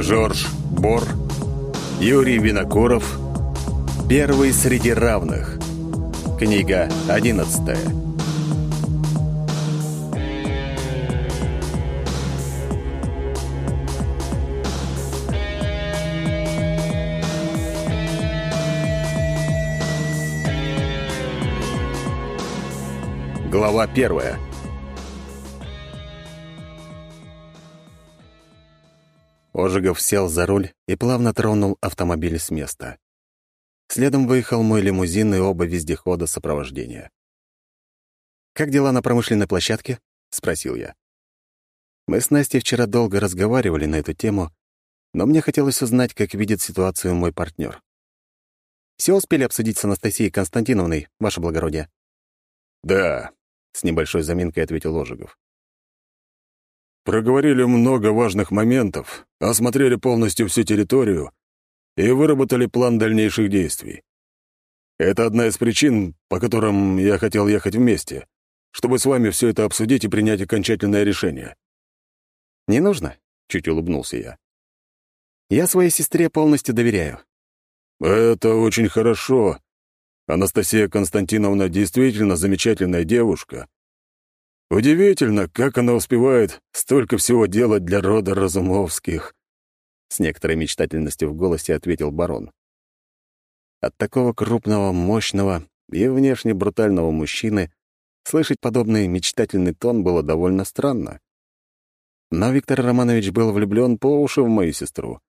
Жорж Бор, Юрий Винокуров. Первый среди равных. Книга 11. Глава 1. Ожигов сел за руль и плавно тронул автомобиль с места. Следом выехал мой лимузин и оба вездехода сопровождения. «Как дела на промышленной площадке?» — спросил я. Мы с Настей вчера долго разговаривали на эту тему, но мне хотелось узнать, как видит ситуацию мой партнер. Все успели обсудить с Анастасией Константиновной, ваше благородие?» «Да», — с небольшой заминкой ответил Ожегов. «Проговорили много важных моментов, осмотрели полностью всю территорию и выработали план дальнейших действий. Это одна из причин, по которым я хотел ехать вместе, чтобы с вами все это обсудить и принять окончательное решение». «Не нужно?» — чуть улыбнулся я. «Я своей сестре полностью доверяю». «Это очень хорошо. Анастасия Константиновна действительно замечательная девушка. Удивительно, как она успевает столько всего делать для рода Разумовских. С некоторой мечтательностью в голосе ответил барон. От такого крупного, мощного и внешне брутального мужчины слышать подобный мечтательный тон было довольно странно. Но Виктор Романович был влюблен по уши в мою сестру,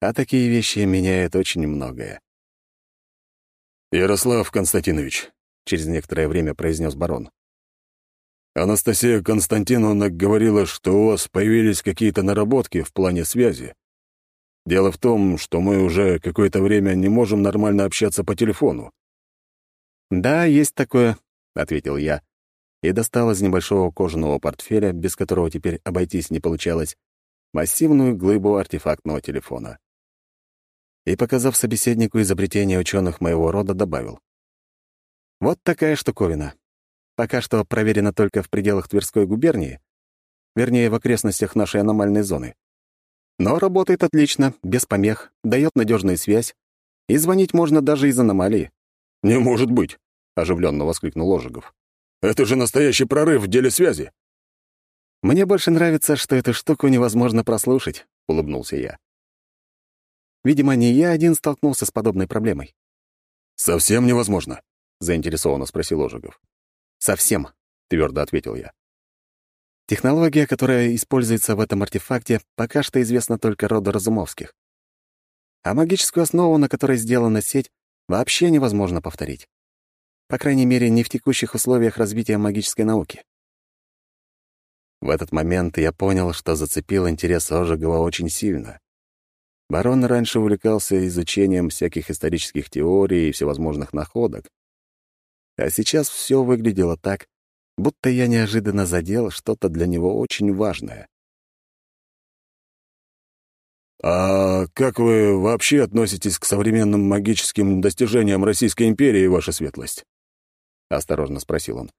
а такие вещи меняют очень многое. «Ярослав Константинович», — через некоторое время произнес барон. «Анастасия Константиновна говорила, что у вас появились какие-то наработки в плане связи. Дело в том, что мы уже какое-то время не можем нормально общаться по телефону». «Да, есть такое», — ответил я и достал из небольшого кожаного портфеля, без которого теперь обойтись не получалось, массивную глыбу артефактного телефона. И, показав собеседнику изобретение ученых моего рода, добавил. «Вот такая штуковина. Пока что проверена только в пределах Тверской губернии, вернее, в окрестностях нашей аномальной зоны. Но работает отлично, без помех, дает надежную связь, и звонить можно даже из аномалии. «Не может быть!» — оживленно воскликнул Ожегов. «Это же настоящий прорыв в деле связи!» «Мне больше нравится, что эту штуку невозможно прослушать», — улыбнулся я. Видимо, не я один столкнулся с подобной проблемой. «Совсем невозможно?» — заинтересованно спросил Ожегов. «Совсем», — твердо ответил я. Технология, которая используется в этом артефакте, пока что известна только роду Разумовских. А магическую основу, на которой сделана сеть, вообще невозможно повторить. По крайней мере, не в текущих условиях развития магической науки. В этот момент я понял, что зацепил интерес Ожегова очень сильно. Барон раньше увлекался изучением всяких исторических теорий и всевозможных находок. А сейчас все выглядело так, будто я неожиданно задел что-то для него очень важное. «А как вы вообще относитесь к современным магическим достижениям Российской империи, ваша светлость?» — осторожно спросил он.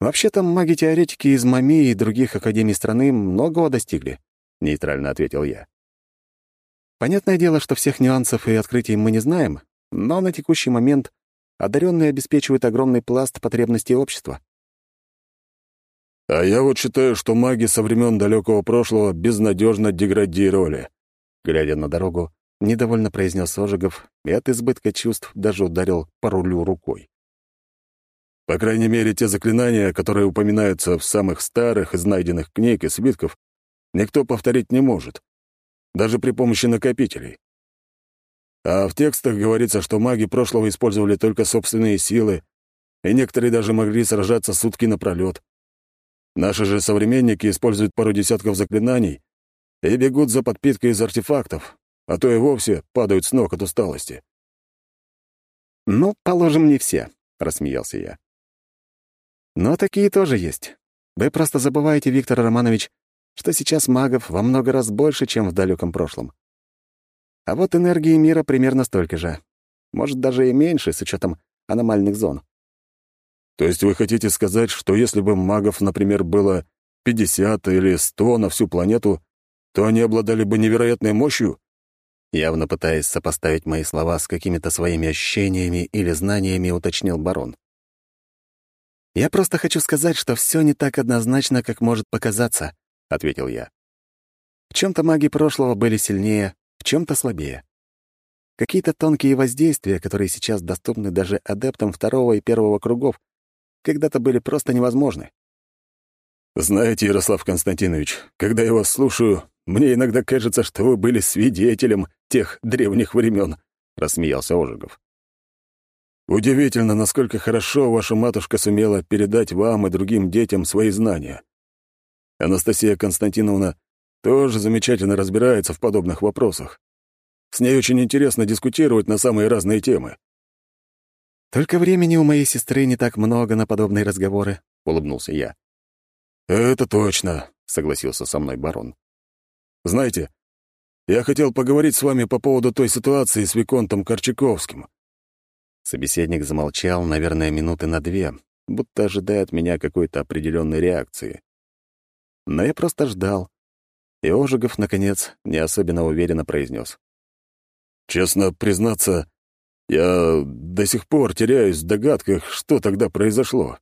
«Вообще-то маги-теоретики из МАМИ и других академий страны многого достигли», — нейтрально ответил я. «Понятное дело, что всех нюансов и открытий мы не знаем, но на текущий момент одаренные обеспечивают огромный пласт потребностей общества. А я вот считаю, что маги со времен далекого прошлого безнадежно деградировали. Глядя на дорогу, недовольно произнес Ожегов и от избытка чувств даже ударил по рулю рукой. По крайней мере, те заклинания, которые упоминаются в самых старых из найденных книг и свитков, никто повторить не может, даже при помощи накопителей. А в текстах говорится, что маги прошлого использовали только собственные силы, и некоторые даже могли сражаться сутки напролет. Наши же современники используют пару десятков заклинаний и бегут за подпиткой из артефактов, а то и вовсе падают с ног от усталости. «Ну, положим, не все», — рассмеялся я. «Но такие тоже есть. Вы просто забываете, Виктор Романович, что сейчас магов во много раз больше, чем в далеком прошлом. А вот энергии мира примерно столько же. Может, даже и меньше, с учетом аномальных зон. То есть вы хотите сказать, что если бы магов, например, было 50 или 100 на всю планету, то они обладали бы невероятной мощью? Явно пытаясь сопоставить мои слова с какими-то своими ощущениями или знаниями, уточнил барон. «Я просто хочу сказать, что все не так однозначно, как может показаться», — ответил я. «В чем то маги прошлого были сильнее, в чем то слабее. Какие-то тонкие воздействия, которые сейчас доступны даже адептам второго и первого кругов, когда-то были просто невозможны. «Знаете, Ярослав Константинович, когда я вас слушаю, мне иногда кажется, что вы были свидетелем тех древних времен», — рассмеялся Ожегов. «Удивительно, насколько хорошо ваша матушка сумела передать вам и другим детям свои знания. Анастасия Константиновна тоже замечательно разбирается в подобных вопросах. С ней очень интересно дискутировать на самые разные темы». «Только времени у моей сестры не так много на подобные разговоры», — улыбнулся я. «Это точно», — согласился со мной барон. «Знаете, я хотел поговорить с вами по поводу той ситуации с Виконтом Корчаковским». Собеседник замолчал, наверное, минуты на две, будто ожидая от меня какой-то определенной реакции. Но я просто ждал. И Ожегов, наконец, не особенно уверенно произнес: «Честно признаться, я до сих пор теряюсь в догадках, что тогда произошло.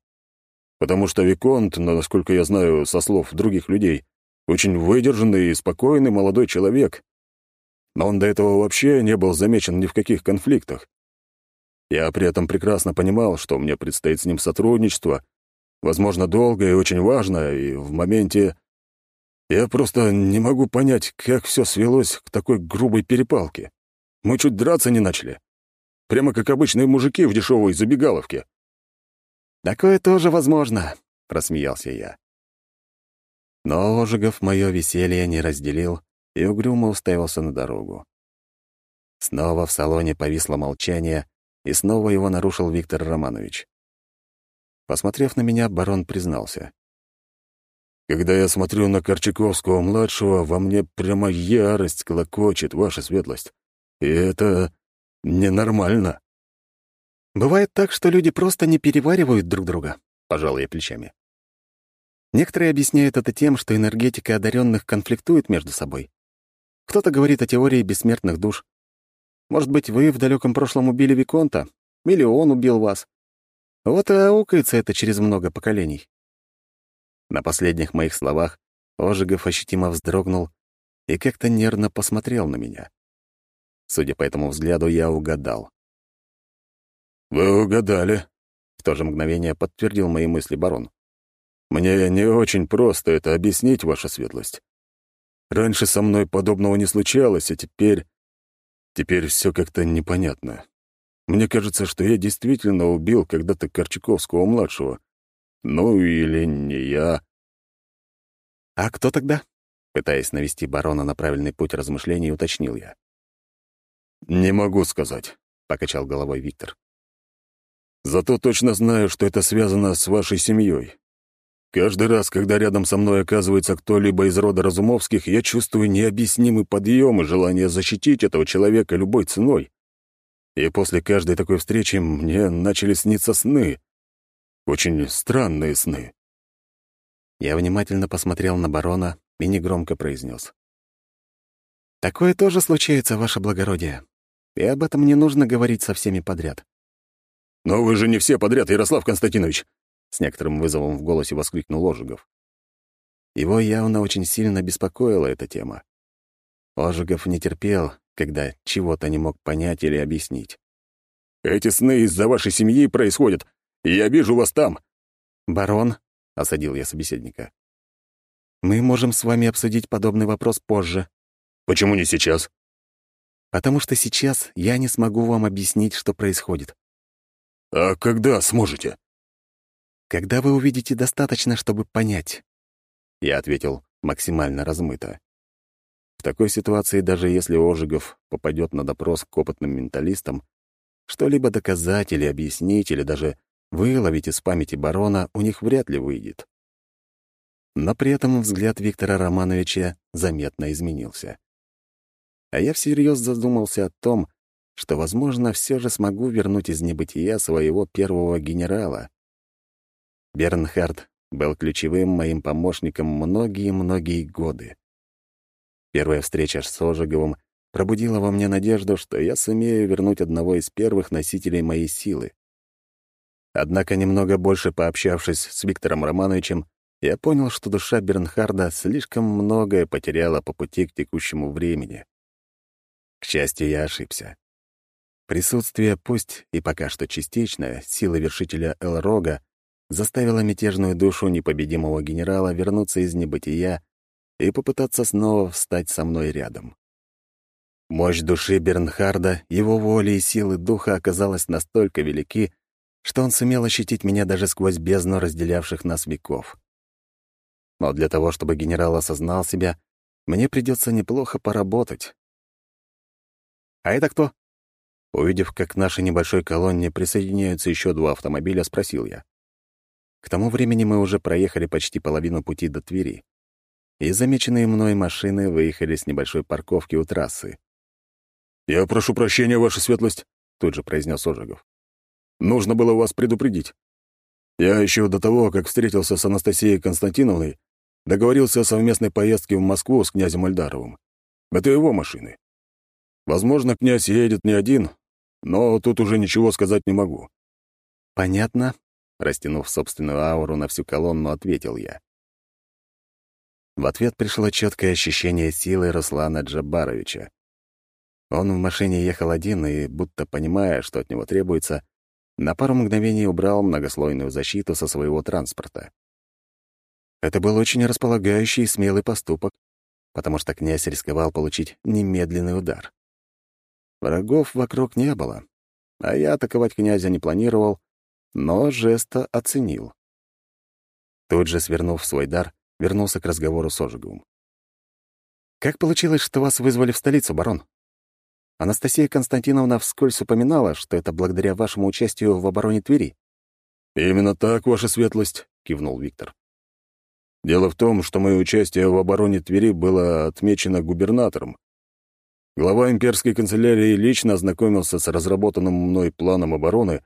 Потому что Виконт, насколько я знаю со слов других людей, очень выдержанный и спокойный молодой человек. Но он до этого вообще не был замечен ни в каких конфликтах. Я при этом прекрасно понимал, что мне предстоит с ним сотрудничество, возможно, долгое и очень важное, и в моменте... Я просто не могу понять, как все свелось к такой грубой перепалке. Мы чуть драться не начали. Прямо как обычные мужики в дешевой забегаловке. «Такое тоже возможно», — просмеялся я. Но Ожегов мое веселье не разделил и угрюмо уставился на дорогу. Снова в салоне повисло молчание, и снова его нарушил Виктор Романович. Посмотрев на меня, барон признался. «Когда я смотрю на Корчаковского-младшего, во мне прямо ярость клокочет, ваша светлость. И это ненормально». Бывает так, что люди просто не переваривают друг друга, пожал я плечами. Некоторые объясняют это тем, что энергетика одаренных конфликтует между собой. Кто-то говорит о теории бессмертных душ. Может быть, вы в далеком прошлом убили Виконта, или он убил вас. Вот и аукается это через много поколений. На последних моих словах Ожегов ощутимо вздрогнул и как-то нервно посмотрел на меня. Судя по этому взгляду, я угадал. «Вы угадали», — в то же мгновение подтвердил мои мысли барон. «Мне не очень просто это объяснить, ваша светлость. Раньше со мной подобного не случалось, а теперь... Теперь все как-то непонятно. Мне кажется, что я действительно убил когда-то Корчаковского-младшего. Ну, или не я». «А кто тогда?» Пытаясь навести барона на правильный путь размышлений, уточнил я. «Не могу сказать», — покачал головой Виктор. Зато точно знаю, что это связано с вашей семьей. Каждый раз, когда рядом со мной оказывается кто-либо из рода Разумовских, я чувствую необъяснимый подъем и желание защитить этого человека любой ценой. И после каждой такой встречи мне начали сниться сны. Очень странные сны. Я внимательно посмотрел на барона и негромко произнес. «Такое тоже случается, ваше благородие. И об этом не нужно говорить со всеми подряд. «Но вы же не все подряд, Ярослав Константинович!» С некоторым вызовом в голосе воскликнул Ожегов. Его явно очень сильно беспокоила эта тема. Ожегов не терпел, когда чего-то не мог понять или объяснить. «Эти сны из-за вашей семьи происходят, я вижу вас там!» «Барон», — осадил я собеседника, — «мы можем с вами обсудить подобный вопрос позже». «Почему не сейчас?» «Потому что сейчас я не смогу вам объяснить, что происходит. «А когда сможете?» «Когда вы увидите достаточно, чтобы понять», — я ответил максимально размыто. В такой ситуации, даже если Ожегов попадет на допрос к опытным менталистам, что-либо доказать или объяснить, или даже выловить из памяти барона у них вряд ли выйдет. Но при этом взгляд Виктора Романовича заметно изменился. А я всерьез задумался о том, что, возможно, все же смогу вернуть из небытия своего первого генерала. Бернхард был ключевым моим помощником многие-многие годы. Первая встреча с Ожеговым пробудила во мне надежду, что я сумею вернуть одного из первых носителей моей силы. Однако, немного больше пообщавшись с Виктором Романовичем, я понял, что душа Бернхарда слишком многое потеряла по пути к текущему времени. К счастью, я ошибся. Присутствие, пусть и пока что частичное, силы вершителя Элрога заставило мятежную душу непобедимого генерала вернуться из небытия и попытаться снова встать со мной рядом. Мощь души Бернхарда, его воли и силы духа оказалась настолько велики, что он сумел ощутить меня даже сквозь бездну разделявших нас веков. Но для того, чтобы генерал осознал себя, мне придется неплохо поработать. «А это кто?» Увидев, как к нашей небольшой колонне присоединяются еще два автомобиля, спросил я. К тому времени мы уже проехали почти половину пути до Твери, и замеченные мной машины выехали с небольшой парковки у трассы. «Я прошу прощения, Ваша светлость», — тут же произнес Ожегов. «Нужно было вас предупредить. Я еще до того, как встретился с Анастасией Константиновной, договорился о совместной поездке в Москву с князем Альдаровым. Это его машины. Возможно, князь едет не один, но тут уже ничего сказать не могу». «Понятно», — растянув собственную ауру на всю колонну, ответил я. В ответ пришло четкое ощущение силы Руслана Джабаровича. Он в машине ехал один и, будто понимая, что от него требуется, на пару мгновений убрал многослойную защиту со своего транспорта. Это был очень располагающий и смелый поступок, потому что князь рисковал получить немедленный удар. Врагов вокруг не было, а я атаковать князя не планировал, но жеста оценил. Тут же, свернув свой дар, вернулся к разговору с Ожеговым. «Как получилось, что вас вызвали в столицу, барон? Анастасия Константиновна вскользь упоминала, что это благодаря вашему участию в обороне Твери». «Именно так, ваша светлость», — кивнул Виктор. «Дело в том, что мое участие в обороне Твери было отмечено губернатором. Глава имперской канцелярии лично ознакомился с разработанным мной планом обороны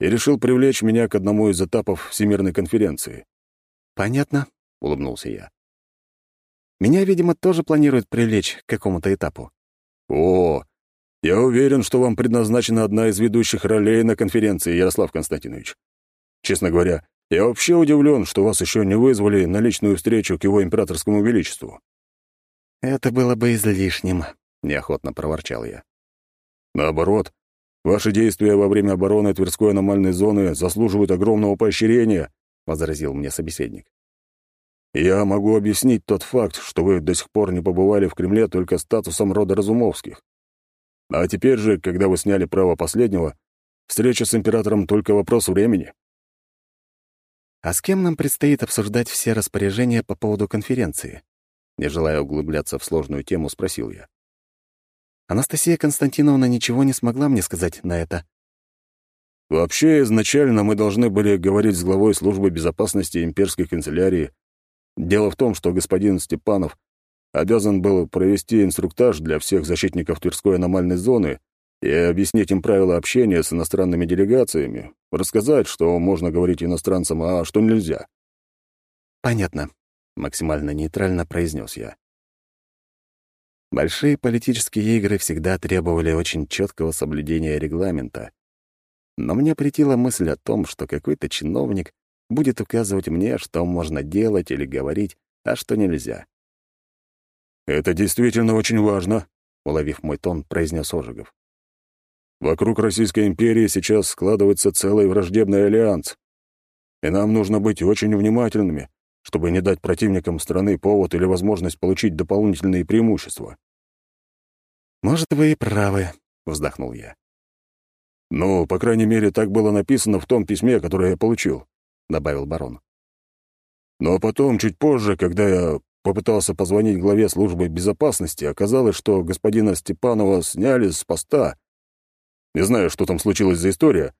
и решил привлечь меня к одному из этапов Всемирной конференции. «Понятно», — улыбнулся я. «Меня, видимо, тоже планируют привлечь к какому-то этапу». «О, я уверен, что вам предназначена одна из ведущих ролей на конференции, Ярослав Константинович. Честно говоря, я вообще удивлен, что вас еще не вызвали на личную встречу к его императорскому величеству». «Это было бы излишним», — неохотно проворчал я. «Наоборот, ваши действия во время обороны Тверской аномальной зоны заслуживают огромного поощрения», — возразил мне собеседник. Я могу объяснить тот факт, что вы до сих пор не побывали в Кремле только статусом рода Разумовских. А теперь же, когда вы сняли право последнего, встреча с императором — только вопрос времени. А с кем нам предстоит обсуждать все распоряжения по поводу конференции? Не желая углубляться в сложную тему, спросил я. Анастасия Константиновна ничего не смогла мне сказать на это. Вообще, изначально мы должны были говорить с главой службы безопасности имперской канцелярии Дело в том, что господин Степанов обязан был провести инструктаж для всех защитников Тверской аномальной зоны и объяснить им правила общения с иностранными делегациями, рассказать, что можно говорить иностранцам, а что нельзя. «Понятно», — максимально нейтрально произнес я. Большие политические игры всегда требовали очень четкого соблюдения регламента. Но мне претила мысль о том, что какой-то чиновник будет указывать мне, что можно делать или говорить, а что нельзя. «Это действительно очень важно», — уловив мой тон, произнес Ожегов. «Вокруг Российской империи сейчас складывается целый враждебный альянс, и нам нужно быть очень внимательными, чтобы не дать противникам страны повод или возможность получить дополнительные преимущества». «Может, вы и правы», — вздохнул я. «Ну, по крайней мере, так было написано в том письме, которое я получил. — добавил барон. Но потом, чуть позже, когда я попытался позвонить главе службы безопасности, оказалось, что господина Степанова сняли с поста. Не знаю, что там случилось за история,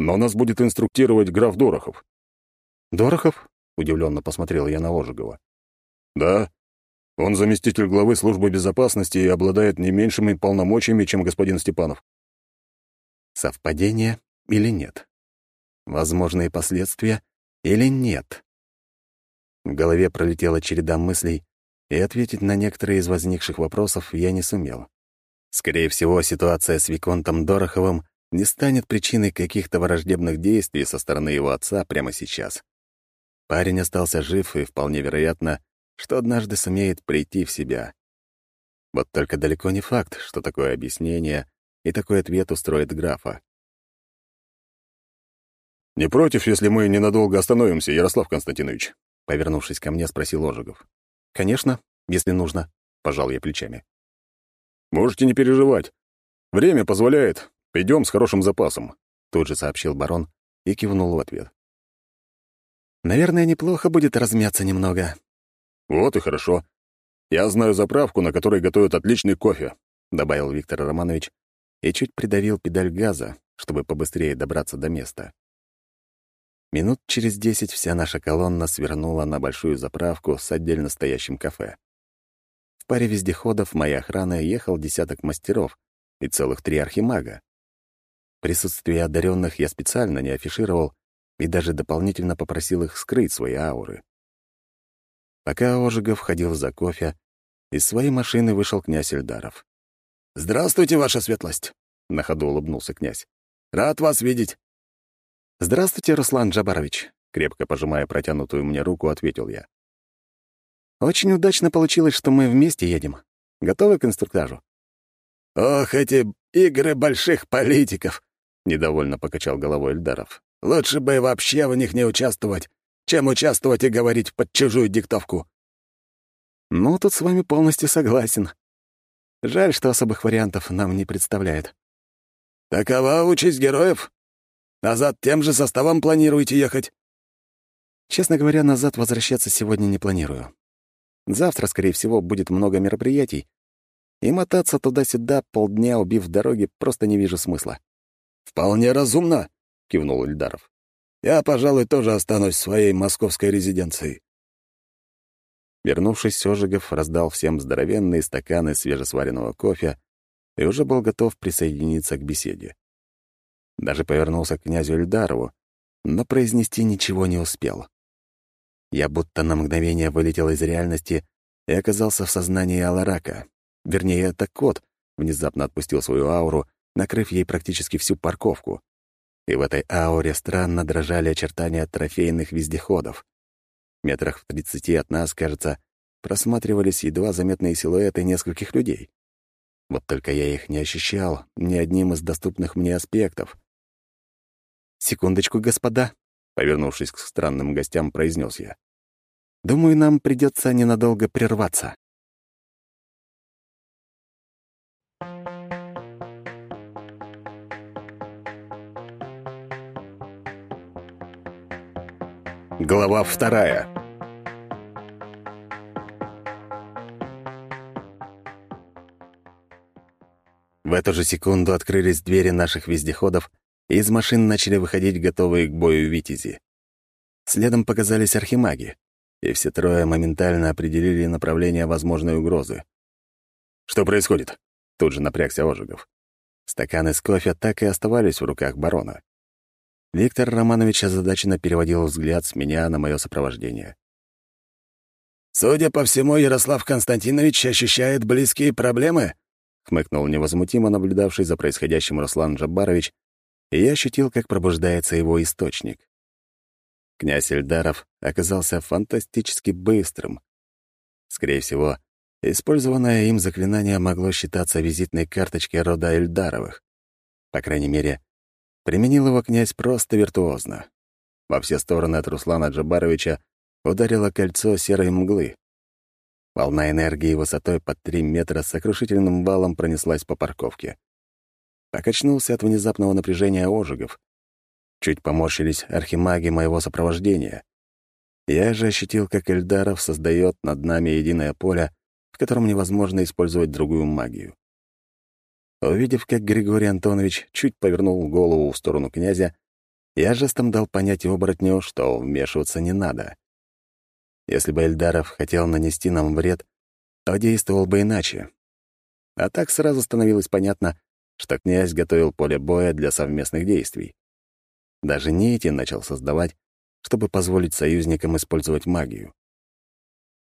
но нас будет инструктировать граф Дорохов. «Дорохов?» — удивленно посмотрел я на Ожегова. «Да. Он заместитель главы службы безопасности и обладает не меньшими полномочиями, чем господин Степанов». Совпадение или нет? Возможные последствия или нет? В голове пролетела череда мыслей, и ответить на некоторые из возникших вопросов я не сумел. Скорее всего, ситуация с Виконтом Дороховым не станет причиной каких-то враждебных действий со стороны его отца прямо сейчас. Парень остался жив и, вполне вероятно, что однажды сумеет прийти в себя. Вот только далеко не факт, что такое объяснение и такой ответ устроит графа. «Не против, если мы ненадолго остановимся, Ярослав Константинович?» Повернувшись ко мне, спросил Ожегов. «Конечно, если нужно», — пожал я плечами. «Можете не переживать. Время позволяет. Идем с хорошим запасом», — тут же сообщил барон и кивнул в ответ. «Наверное, неплохо будет размяться немного». «Вот и хорошо. Я знаю заправку, на которой готовят отличный кофе», — добавил Виктор Романович и чуть придавил педаль газа, чтобы побыстрее добраться до места. Минут через десять вся наша колонна свернула на большую заправку с отдельно стоящим кафе. В паре вездеходов моей охраны ехал десяток мастеров и целых три архимага. Присутствие одаренных я специально не афишировал и даже дополнительно попросил их скрыть свои ауры. Пока Ожегов ходил за кофе, из своей машины вышел князь Эльдаров. «Здравствуйте, ваша светлость!» — на ходу улыбнулся князь. «Рад вас видеть!» «Здравствуйте, Руслан Джабарович», — крепко пожимая протянутую мне руку, ответил я. «Очень удачно получилось, что мы вместе едем. Готовы к инструктажу?» «Ох, эти игры больших политиков!» — недовольно покачал головой Эльдаров. «Лучше бы вообще в них не участвовать, чем участвовать и говорить под чужую диктовку». «Ну, тут с вами полностью согласен. Жаль, что особых вариантов нам не представляет». «Такова участь героев», Назад тем же составом планируете ехать?» «Честно говоря, назад возвращаться сегодня не планирую. Завтра, скорее всего, будет много мероприятий, и мотаться туда-сюда полдня, убив дороги, просто не вижу смысла». «Вполне разумно», — кивнул Ильдаров. «Я, пожалуй, тоже останусь в своей московской резиденции». Вернувшись, Сёжигов раздал всем здоровенные стаканы свежесваренного кофе и уже был готов присоединиться к беседе. Даже повернулся к князю Эльдарову, но произнести ничего не успел. Я будто на мгновение вылетел из реальности и оказался в сознании Аларака. Вернее, это кот внезапно отпустил свою ауру, накрыв ей практически всю парковку. И в этой ауре странно дрожали очертания трофейных вездеходов. Метрах в тридцати от нас, кажется, просматривались едва заметные силуэты нескольких людей. Вот только я их не ощущал ни одним из доступных мне аспектов. «Секундочку, господа», — повернувшись к странным гостям, произнес я. «Думаю, нам придется ненадолго прерваться». Глава вторая. В эту же секунду открылись двери наших вездеходов, из машин начали выходить готовые к бою витязи. Следом показались архимаги, и все трое моментально определили направление возможной угрозы. «Что происходит?» — тут же напрягся Ожегов. Стаканы с кофе так и оставались в руках барона. Виктор Романович озадаченно переводил взгляд с меня на мое сопровождение. «Судя по всему, Ярослав Константинович ощущает близкие проблемы?» — хмыкнул невозмутимо наблюдавший за происходящим Руслан Джабарович и я ощутил, как пробуждается его источник. Князь Эльдаров оказался фантастически быстрым. Скорее всего, использованное им заклинание могло считаться визитной карточкой рода Эльдаровых. По крайней мере, применил его князь просто виртуозно. Во все стороны от Руслана Джабаровича ударило кольцо серой мглы. Волна энергии высотой под три метра с сокрушительным валом пронеслась по парковке. Покачнулся от внезапного напряжения ожигов. Чуть поморщились архимаги моего сопровождения. Я же ощутил, как Эльдаров создает над нами единое поле, в котором невозможно использовать другую магию. Увидев, как Григорий Антонович чуть повернул голову в сторону князя, я жестом дал понять оборотню, что вмешиваться не надо. Если бы Эльдаров хотел нанести нам вред, то действовал бы иначе. А так сразу становилось понятно, что князь готовил поле боя для совместных действий. Даже нити начал создавать, чтобы позволить союзникам использовать магию.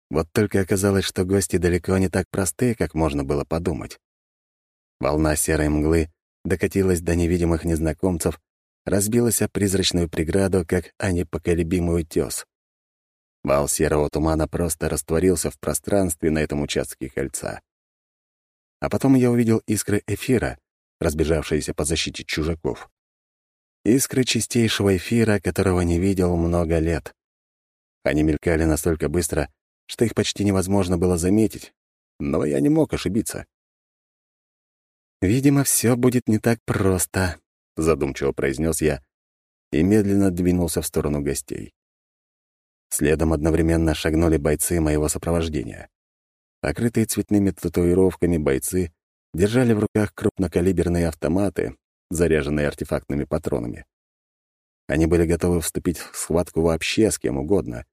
Вот только оказалось, что гости далеко не так простые, как можно было подумать. Волна серой мглы докатилась до невидимых незнакомцев, разбилась о призрачную преграду, как о непоколебимый утес. Вал серого тумана просто растворился в пространстве на этом участке кольца. А потом я увидел искры эфира, разбежавшиеся по защите чужаков. Искры чистейшего эфира, которого не видел много лет. Они мелькали настолько быстро, что их почти невозможно было заметить, но я не мог ошибиться. «Видимо, все будет не так просто», — задумчиво произнес я и медленно двинулся в сторону гостей. Следом одновременно шагнули бойцы моего сопровождения. Покрытые цветными татуировками бойцы держали в руках крупнокалиберные автоматы, заряженные артефактными патронами. Они были готовы вступить в схватку вообще с кем угодно.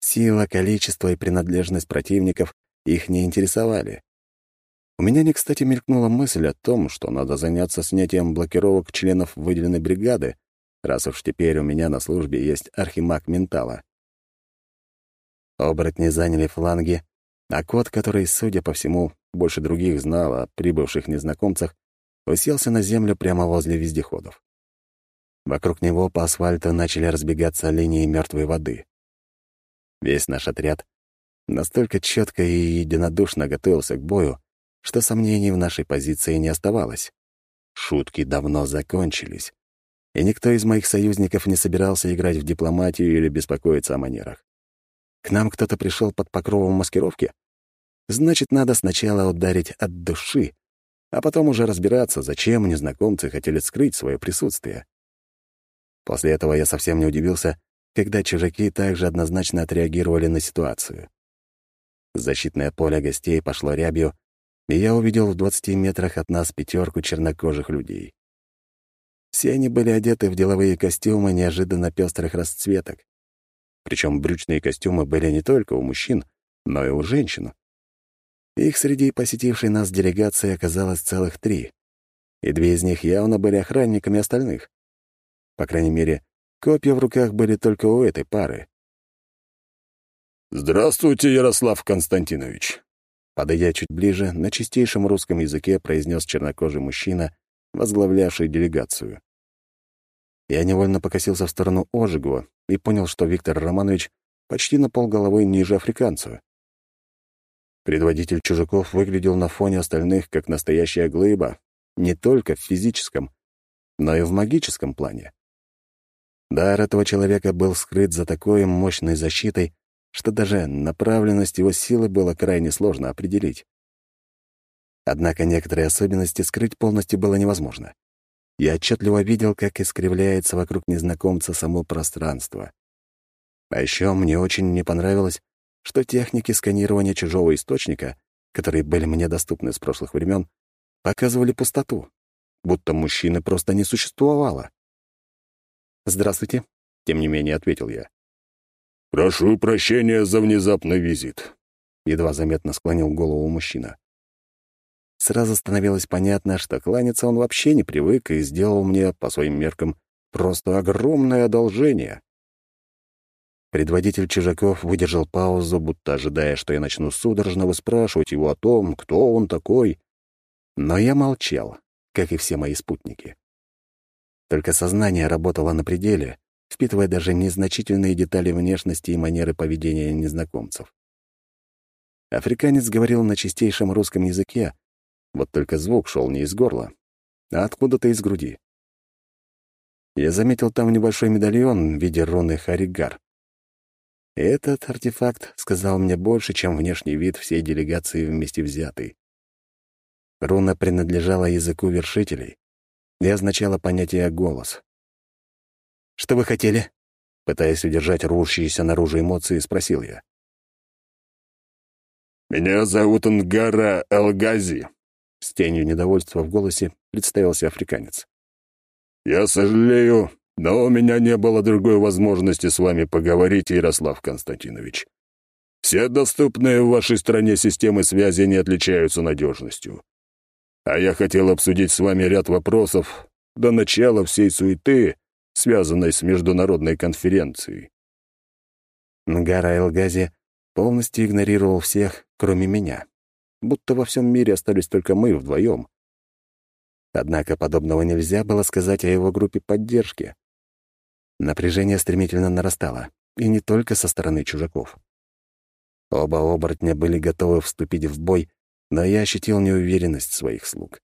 Сила, количество и принадлежность противников их не интересовали. У меня не кстати мелькнула мысль о том, что надо заняться снятием блокировок членов выделенной бригады, раз уж теперь у меня на службе есть архимаг ментала. Оборотни заняли фланги, а кот, который, судя по всему, больше других знал о прибывших незнакомцах, уселся на землю прямо возле вездеходов. Вокруг него по асфальту начали разбегаться линии мертвой воды. Весь наш отряд настолько четко и единодушно готовился к бою, что сомнений в нашей позиции не оставалось. Шутки давно закончились, и никто из моих союзников не собирался играть в дипломатию или беспокоиться о манерах. К нам кто-то пришел под покровом маскировки? Значит, надо сначала ударить от души, а потом уже разбираться, зачем незнакомцы хотели скрыть свое присутствие. После этого я совсем не удивился, когда чужаки также однозначно отреагировали на ситуацию. Защитное поле гостей пошло рябью, и я увидел в 20 метрах от нас пятерку чернокожих людей. Все они были одеты в деловые костюмы неожиданно пестрых расцветок. Причем брючные костюмы были не только у мужчин, но и у женщин. Их среди посетившей нас делегации оказалось целых три, и две из них явно были охранниками остальных. По крайней мере, копья в руках были только у этой пары. «Здравствуйте, Ярослав Константинович!» Подойдя чуть ближе, на чистейшем русском языке произнес чернокожий мужчина, возглавлявший делегацию. Я невольно покосился в сторону Ожегова и понял, что Виктор Романович почти на полголовы ниже африканца. Предводитель чужаков выглядел на фоне остальных как настоящая глыба, не только в физическом, но и в магическом плане. Дар этого человека был скрыт за такой мощной защитой, что даже направленность его силы было крайне сложно определить. Однако некоторые особенности скрыть полностью было невозможно. Я отчетливо видел, как искривляется вокруг незнакомца само пространство. А еще мне очень не понравилось, что техники сканирования чужого источника, которые были мне доступны с прошлых времен, показывали пустоту, будто мужчины просто не существовало. «Здравствуйте», — тем не менее ответил я. «Прошу прощения за внезапный визит», — едва заметно склонил голову мужчина. Сразу становилось понятно, что кланяться он вообще не привык и сделал мне, по своим меркам, просто огромное одолжение. Предводитель чужаков выдержал паузу, будто ожидая, что я начну судорожно выспрашивать его о том, кто он такой. Но я молчал, как и все мои спутники. Только сознание работало на пределе, впитывая даже незначительные детали внешности и манеры поведения незнакомцев. Африканец говорил на чистейшем русском языке, вот только звук шел не из горла, а откуда-то из груди. Я заметил там небольшой медальон в виде руны Харигар. Этот артефакт сказал мне больше, чем внешний вид всей делегации вместе взятый. Руна принадлежала языку вершителей и означала понятие «голос». «Что вы хотели?» Пытаясь удержать рвущиеся наружу эмоции, спросил я. «Меня зовут Нгара Элгази», с тенью недовольства в голосе представился африканец. «Я сожалею, но у меня не было другой возможности с вами поговорить, Ярослав Константинович. Все доступные в вашей стране системы связи не отличаются надежностью. А я хотел обсудить с вами ряд вопросов до начала всей суеты, связанной с международной конференцией». Нгара Элгази полностью игнорировал всех, кроме меня. Будто во всем мире остались только мы вдвоем. Однако подобного нельзя было сказать о его группе поддержки. Напряжение стремительно нарастало, и не только со стороны чужаков. Оба оборотня были готовы вступить в бой, но я ощутил неуверенность своих слуг.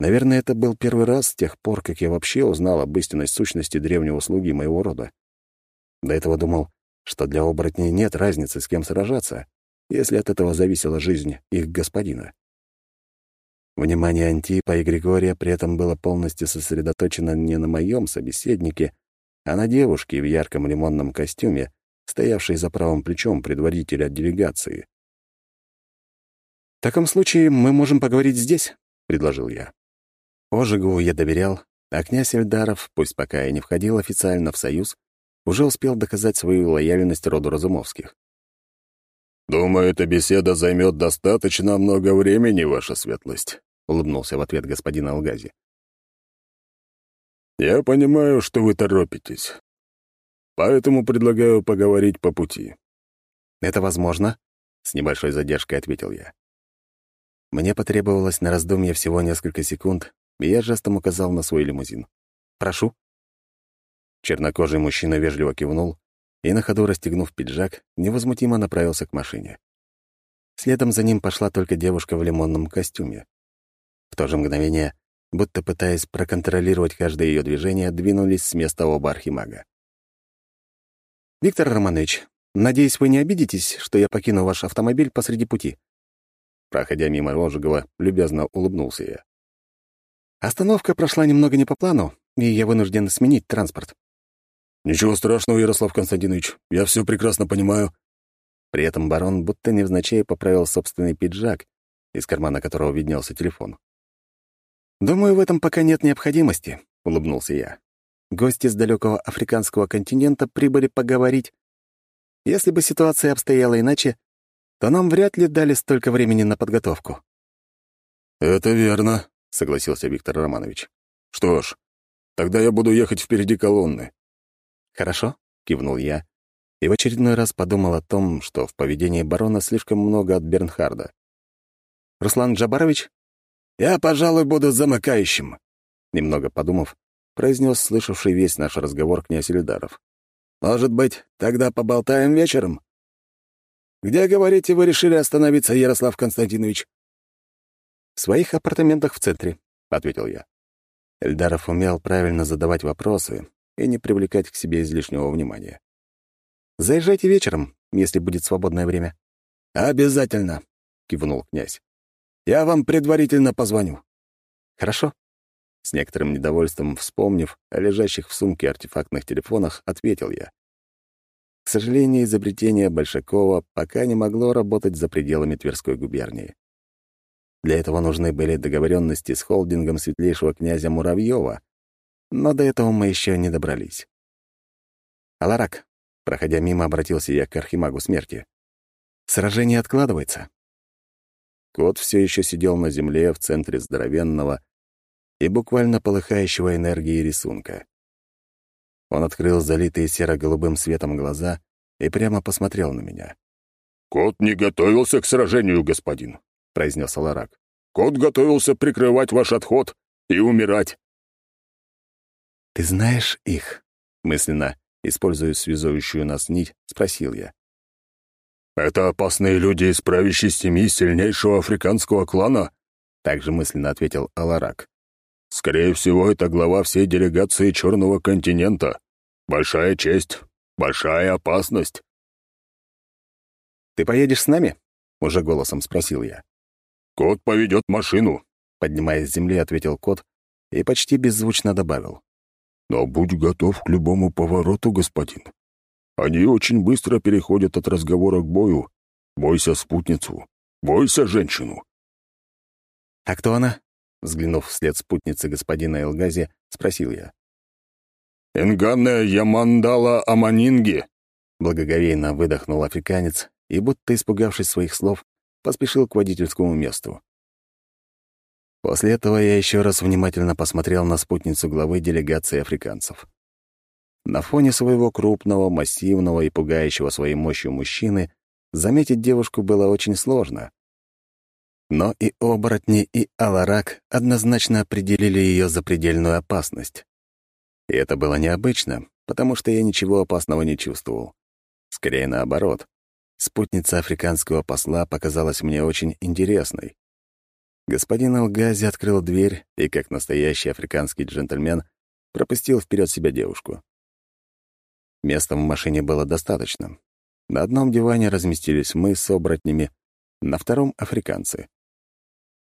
Наверное, это был первый раз с тех пор, как я вообще узнал об истинной сущности древнего слуги моего рода. До этого думал, что для оборотней нет разницы, с кем сражаться, если от этого зависела жизнь их господина. Внимание Антипа и Григория при этом было полностью сосредоточено не на моем собеседнике, а на девушке в ярком лимонном костюме, стоявшей за правым плечом предводителя делегации. «В таком случае мы можем поговорить здесь», — предложил я. Ожегу я доверял, а князь Эльдаров, пусть пока и не входил официально в союз, уже успел доказать свою лояльность роду Разумовских. «Думаю, эта беседа займет достаточно много времени, ваша светлость», — улыбнулся в ответ господин Алгази. «Я понимаю, что вы торопитесь, поэтому предлагаю поговорить по пути». «Это возможно?» — с небольшой задержкой ответил я. Мне потребовалось на раздумье всего несколько секунд, и я жестом указал на свой лимузин. «Прошу». Чернокожий мужчина вежливо кивнул и, на ходу расстегнув пиджак, невозмутимо направился к машине. Следом за ним пошла только девушка в лимонном костюме. В то же мгновение, будто пытаясь проконтролировать каждое ее движение, двинулись с места оба архимага. «Виктор Романович, надеюсь, вы не обидитесь, что я покину ваш автомобиль посреди пути?» Проходя мимо Ложегова, любезно улыбнулся я. «Остановка прошла немного не по плану, и я вынужден сменить транспорт. «Ничего страшного, Ярослав Константинович, я все прекрасно понимаю». При этом барон будто невзначай поправил собственный пиджак, из кармана которого виднелся телефон. «Думаю, в этом пока нет необходимости», — улыбнулся я. «Гости с далекого африканского континента прибыли поговорить. Если бы ситуация обстояла иначе, то нам вряд ли дали столько времени на подготовку». «Это верно», — согласился Виктор Романович. «Что ж, тогда я буду ехать впереди колонны. «Хорошо», — кивнул я, и в очередной раз подумал о том, что в поведении барона слишком много от Бернхарда. «Руслан Джабарович?» «Я, пожалуй, буду замыкающим», — немного подумав, произнес слышавший весь наш разговор князь Ильдаров. «Может быть, тогда поболтаем вечером?» «Где, говорите, вы решили остановиться, Ярослав Константинович?» «В своих апартаментах в центре», — ответил я. Эльдаров умел правильно задавать вопросы, и не привлекать к себе излишнего внимания. «Заезжайте вечером, если будет свободное время». «Обязательно», — кивнул князь. «Я вам предварительно позвоню». «Хорошо». С некоторым недовольством вспомнив о лежащих в сумке артефактных телефонах, ответил я. К сожалению, изобретение Большакова пока не могло работать за пределами Тверской губернии. Для этого нужны были договоренности с холдингом светлейшего князя Муравьева, но до этого мы еще не добрались. «Аларак», — проходя мимо, обратился я к архимагу смерти. «Сражение откладывается». Кот все еще сидел на земле в центре здоровенного и буквально полыхающего энергии рисунка. Он открыл залитые серо-голубым светом глаза и прямо посмотрел на меня. «Кот не готовился к сражению, господин», — произнес Аларак. «Кот готовился прикрывать ваш отход и умирать». «Ты знаешь их?» — мысленно, используя связующую нас нить, спросил я. «Это опасные люди из правящей семьи сильнейшего африканского клана?» — также мысленно ответил Аларак. «Скорее всего, это глава всей делегации Черного континента. Большая честь, большая опасность». «Ты поедешь с нами?» — уже голосом спросил я. «Кот поведет машину», — поднимаясь с земли, ответил кот и почти беззвучно добавил. Но будь готов к любому повороту, господин. Они очень быстро переходят от разговора к бою. Бойся спутницу. Бойся женщину. «А кто она?» Взглянув вслед спутницы господина Элгази, спросил я. «Энганне Ямандала Аманинги», — благоговейно выдохнул африканец и, будто испугавшись своих слов, поспешил к водительскому месту. После этого я еще раз внимательно посмотрел на спутницу главы делегации африканцев. На фоне своего крупного, массивного и пугающего своей мощью мужчины заметить девушку было очень сложно. Но и оборотни, и аларак однозначно определили ее запредельную опасность. И это было необычно, потому что я ничего опасного не чувствовал. Скорее наоборот. Спутница африканского посла показалась мне очень интересной. Господин Алгази открыл дверь и, как настоящий африканский джентльмен, пропустил вперед себя девушку. Места в машине было достаточно. На одном диване разместились мы с оборотнями, на втором — африканцы.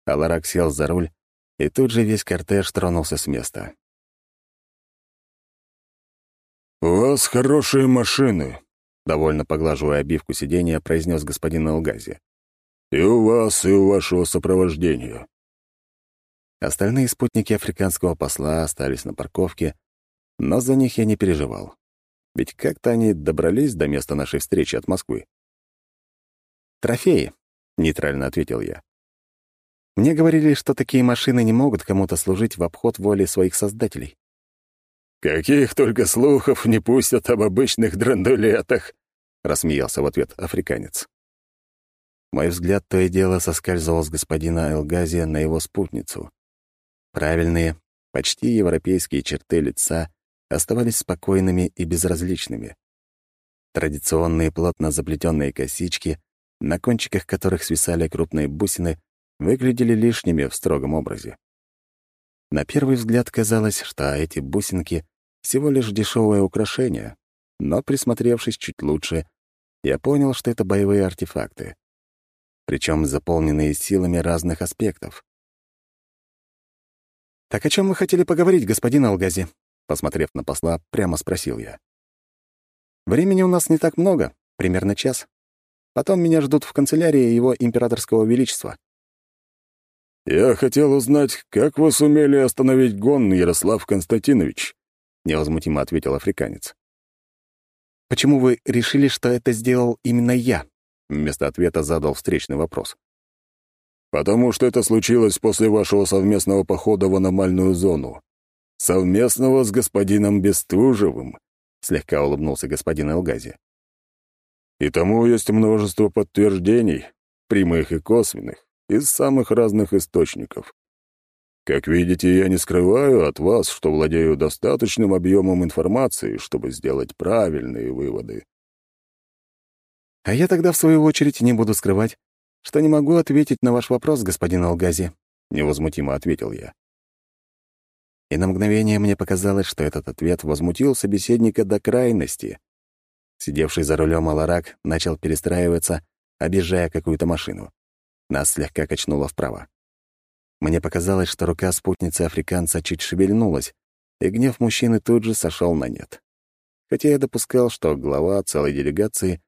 Аларак сел за руль, и тут же весь кортеж тронулся с места. «У вас хорошие машины», — довольно поглаживая обивку сиденья, произнес господин Алгази. «И у вас, и у вашего сопровождения». Остальные спутники африканского посла остались на парковке, но за них я не переживал. Ведь как-то они добрались до места нашей встречи от Москвы. «Трофеи», — нейтрально ответил я. Мне говорили, что такие машины не могут кому-то служить в обход воли своих создателей. «Каких только слухов не пустят об обычных драндулетах!» — рассмеялся в ответ африканец. Мой взгляд то и дело соскальзывал с господина Элгазия на его спутницу. Правильные, почти европейские черты лица оставались спокойными и безразличными. Традиционные плотно заплетенные косички, на кончиках которых свисали крупные бусины, выглядели лишними в строгом образе. На первый взгляд казалось, что эти бусинки — всего лишь дешевое украшение, но, присмотревшись чуть лучше, я понял, что это боевые артефакты, причем заполненные силами разных аспектов. «Так о чем вы хотели поговорить, господин Алгази?» Посмотрев на посла, прямо спросил я. «Времени у нас не так много, примерно час. Потом меня ждут в канцелярии его императорского величества». «Я хотел узнать, как вы сумели остановить гон, Ярослав Константинович?» — невозмутимо ответил африканец. «Почему вы решили, что это сделал именно я?» — вместо ответа задал встречный вопрос. «Потому что это случилось после вашего совместного похода в аномальную зону. Совместного с господином Бестужевым», — слегка улыбнулся господин Элгази. «И тому есть множество подтверждений, прямых и косвенных из самых разных источников. Как видите, я не скрываю от вас, что владею достаточным объемом информации, чтобы сделать правильные выводы. А я тогда, в свою очередь, не буду скрывать, что не могу ответить на ваш вопрос, господин Алгази, — невозмутимо ответил я. И на мгновение мне показалось, что этот ответ возмутил собеседника до крайности. Сидевший за рулем Аларак начал перестраиваться, объезжая какую-то машину. Нас слегка качнуло вправо. Мне показалось, что рука спутницы африканца чуть шевельнулась, и гнев мужчины тут же сошел на нет. Хотя я допускал, что глава целой делегации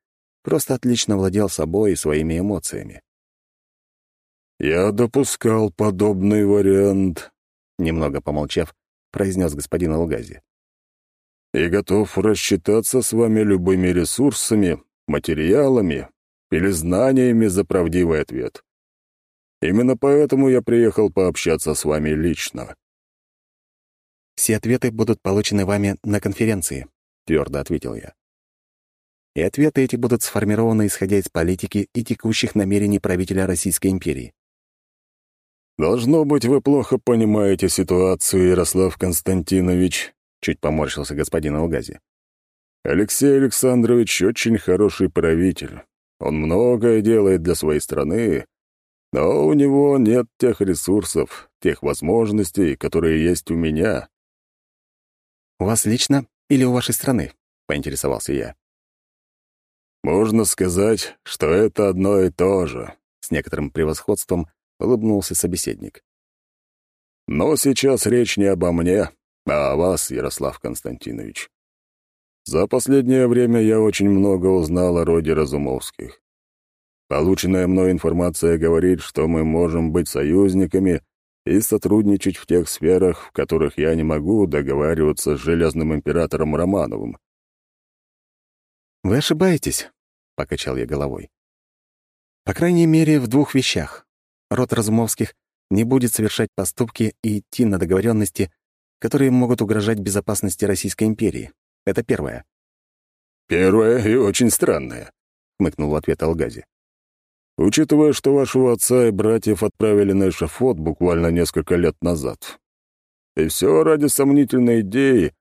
просто отлично владел собой и своими эмоциями. «Я допускал подобный вариант», — немного помолчав, произнес господин Алгази. «И готов рассчитаться с вами любыми ресурсами, материалами или знаниями за правдивый ответ. Именно поэтому я приехал пообщаться с вами лично». «Все ответы будут получены вами на конференции», — твердо ответил я. «И ответы эти будут сформированы, исходя из политики и текущих намерений правителя Российской империи». «Должно быть, вы плохо понимаете ситуацию, Ярослав Константинович», — чуть поморщился господин Алгази. «Алексей Александрович очень хороший правитель. Он многое делает для своей страны, но у него нет тех ресурсов, тех возможностей, которые есть у меня. «У вас лично или у вашей страны?» — поинтересовался я. «Можно сказать, что это одно и то же», — с некоторым превосходством улыбнулся собеседник. «Но сейчас речь не обо мне, а о вас, Ярослав Константинович. За последнее время я очень много узнал о роде Разумовских. Полученная мной информация говорит, что мы можем быть союзниками и сотрудничать в тех сферах, в которых я не могу договариваться с Железным Императором Романовым. «Вы ошибаетесь», — покачал я головой. «По крайней мере, в двух вещах. Род Разумовских не будет совершать поступки и идти на договоренности, которые могут угрожать безопасности Российской империи. Это первое. «Первое и очень странное», — хмыкнул в ответ Алгази. «Учитывая, что вашего отца и братьев отправили на эшафот буквально несколько лет назад. И все ради сомнительной идеи,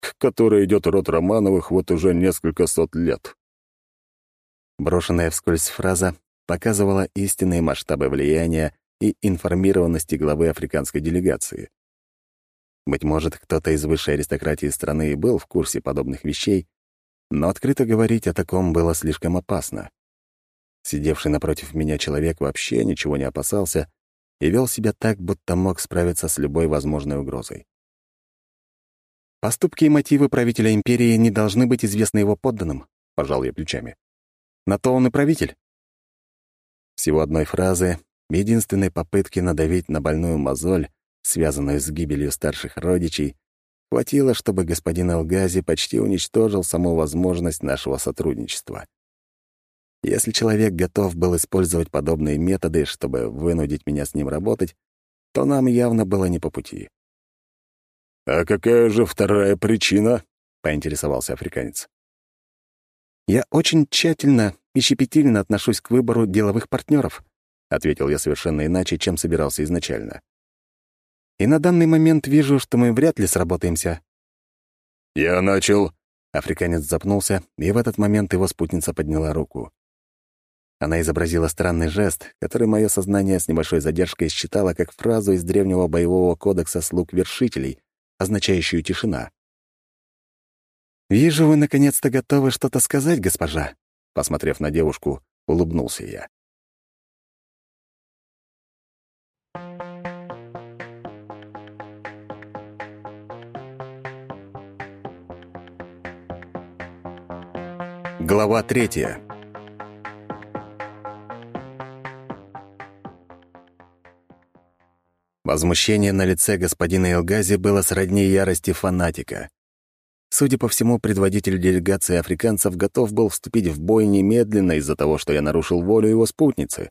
к которой идет род Романовых вот уже несколько сот лет». Брошенная вскользь фраза показывала истинные масштабы влияния и информированности главы африканской делегации. Быть может, кто-то из высшей аристократии страны и был в курсе подобных вещей, но открыто говорить о таком было слишком опасно. Сидевший напротив меня человек вообще ничего не опасался и вел себя так, будто мог справиться с любой возможной угрозой. «Поступки и мотивы правителя империи не должны быть известны его подданным», — пожал я плечами. «На то он и правитель». Всего одной фразы, единственной попытки надавить на больную мозоль, связанную с гибелью старших родичей, хватило, чтобы господин Алгази почти уничтожил саму возможность нашего сотрудничества. Если человек готов был использовать подобные методы, чтобы вынудить меня с ним работать, то нам явно было не по пути. «А какая же вторая причина?» — поинтересовался африканец. «Я очень тщательно и щепетильно отношусь к выбору деловых партнеров», — ответил я совершенно иначе, чем собирался изначально. «И на данный момент вижу, что мы вряд ли сработаемся». «Я начал...» — африканец запнулся, и в этот момент его спутница подняла руку. Она изобразила странный жест, который мое сознание с небольшой задержкой считало как фразу из древнего боевого кодекса слуг вершителей, означающую «тишина». «Вижу, вы наконец-то готовы что-то сказать, госпожа», — посмотрев на девушку, улыбнулся я. Глава третья. Возмущение на лице господина Элгази было сродни ярости фанатика. Судя по всему, предводитель делегации африканцев готов был вступить в бой немедленно из-за того, что я нарушил волю его спутницы.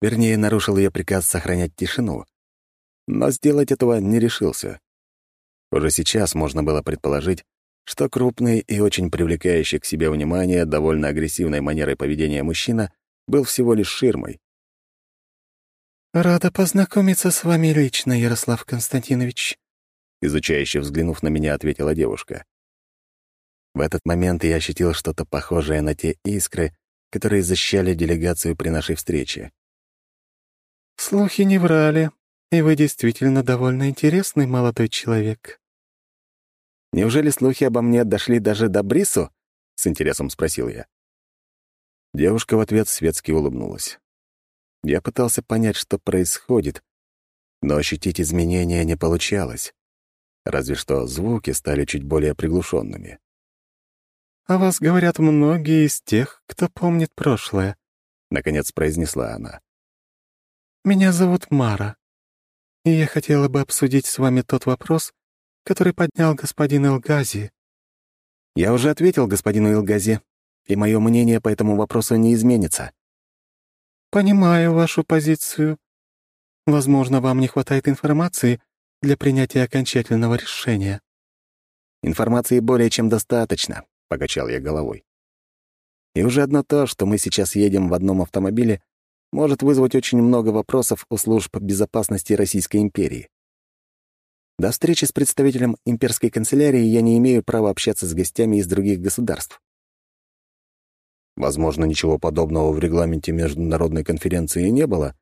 Вернее, нарушил ее приказ сохранять тишину. Но сделать этого не решился. Уже сейчас можно было предположить, что крупный и очень привлекающий к себе внимание довольно агрессивной манерой поведения мужчина был всего лишь ширмой. «Рада познакомиться с вами лично, Ярослав Константинович», — изучающе взглянув на меня, ответила девушка. В этот момент я ощутил что-то похожее на те искры, которые защищали делегацию при нашей встрече. «Слухи не врали, и вы действительно довольно интересный молодой человек». «Неужели слухи обо мне дошли даже до Брису?» — с интересом спросил я. Девушка в ответ светски улыбнулась. Я пытался понять, что происходит, но ощутить изменения не получалось. Разве что звуки стали чуть более приглушенными. «О вас говорят многие из тех, кто помнит прошлое», — наконец произнесла она. «Меня зовут Мара, и я хотела бы обсудить с вами тот вопрос, который поднял господин Элгази». «Я уже ответил господину Элгази, и мое мнение по этому вопросу не изменится», «Понимаю вашу позицию. Возможно, вам не хватает информации для принятия окончательного решения». «Информации более чем достаточно», — покачал я головой. «И уже одно то, что мы сейчас едем в одном автомобиле, может вызвать очень много вопросов у служб безопасности Российской империи. До встречи с представителем имперской канцелярии я не имею права общаться с гостями из других государств. Возможно, ничего подобного в регламенте международной конференции не было,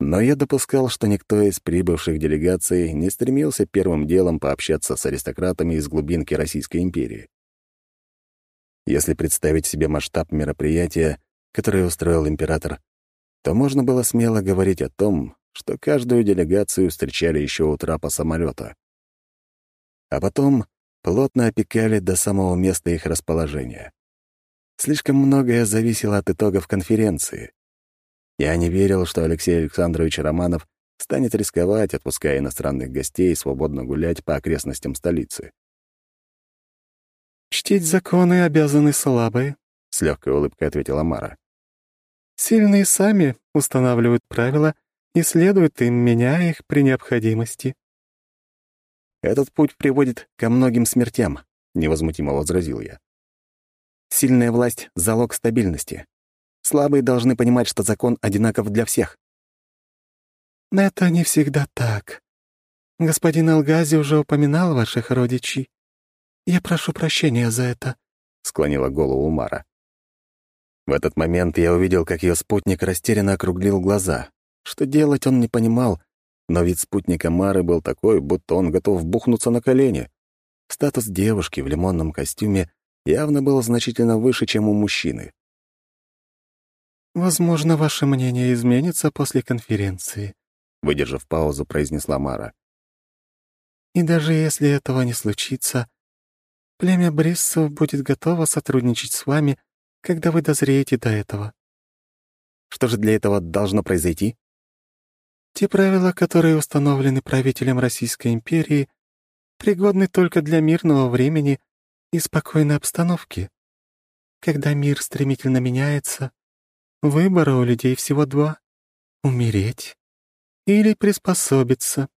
но я допускал, что никто из прибывших делегаций не стремился первым делом пообщаться с аристократами из глубинки Российской империи. Если представить себе масштаб мероприятия, которое устроил император, то можно было смело говорить о том, что каждую делегацию встречали еще у трапа самолета. А потом плотно опекали до самого места их расположения. Слишком многое зависело от итогов конференции. Я не верил, что Алексей Александрович Романов станет рисковать, отпуская иностранных гостей свободно гулять по окрестностям столицы. «Чтить законы обязаны слабые», — с легкой улыбкой ответила Мара. «Сильные сами устанавливают правила и следуют им, меняя их при необходимости». «Этот путь приводит ко многим смертям», — невозмутимо возразил я. Сильная власть — залог стабильности. Слабые должны понимать, что закон одинаков для всех. «Это не всегда так. Господин Алгази уже упоминал ваших родичей. Я прошу прощения за это», — склонила голову Мара. В этот момент я увидел, как ее спутник растерянно округлил глаза. Что делать он не понимал, но вид спутника Мары был такой, будто он готов бухнуться на колени. Статус девушки в лимонном костюме явно был значительно выше, чем у мужчины. «Возможно, ваше мнение изменится после конференции», — выдержав паузу, произнесла Мара. «И даже если этого не случится, племя Бриссов будет готово сотрудничать с вами, когда вы дозреете до этого». «Что же для этого должно произойти?» «Те правила, которые установлены правителем Российской империи, пригодны только для мирного времени и спокойной обстановки. Когда мир стремительно меняется, выбора у людей всего два — умереть или приспособиться.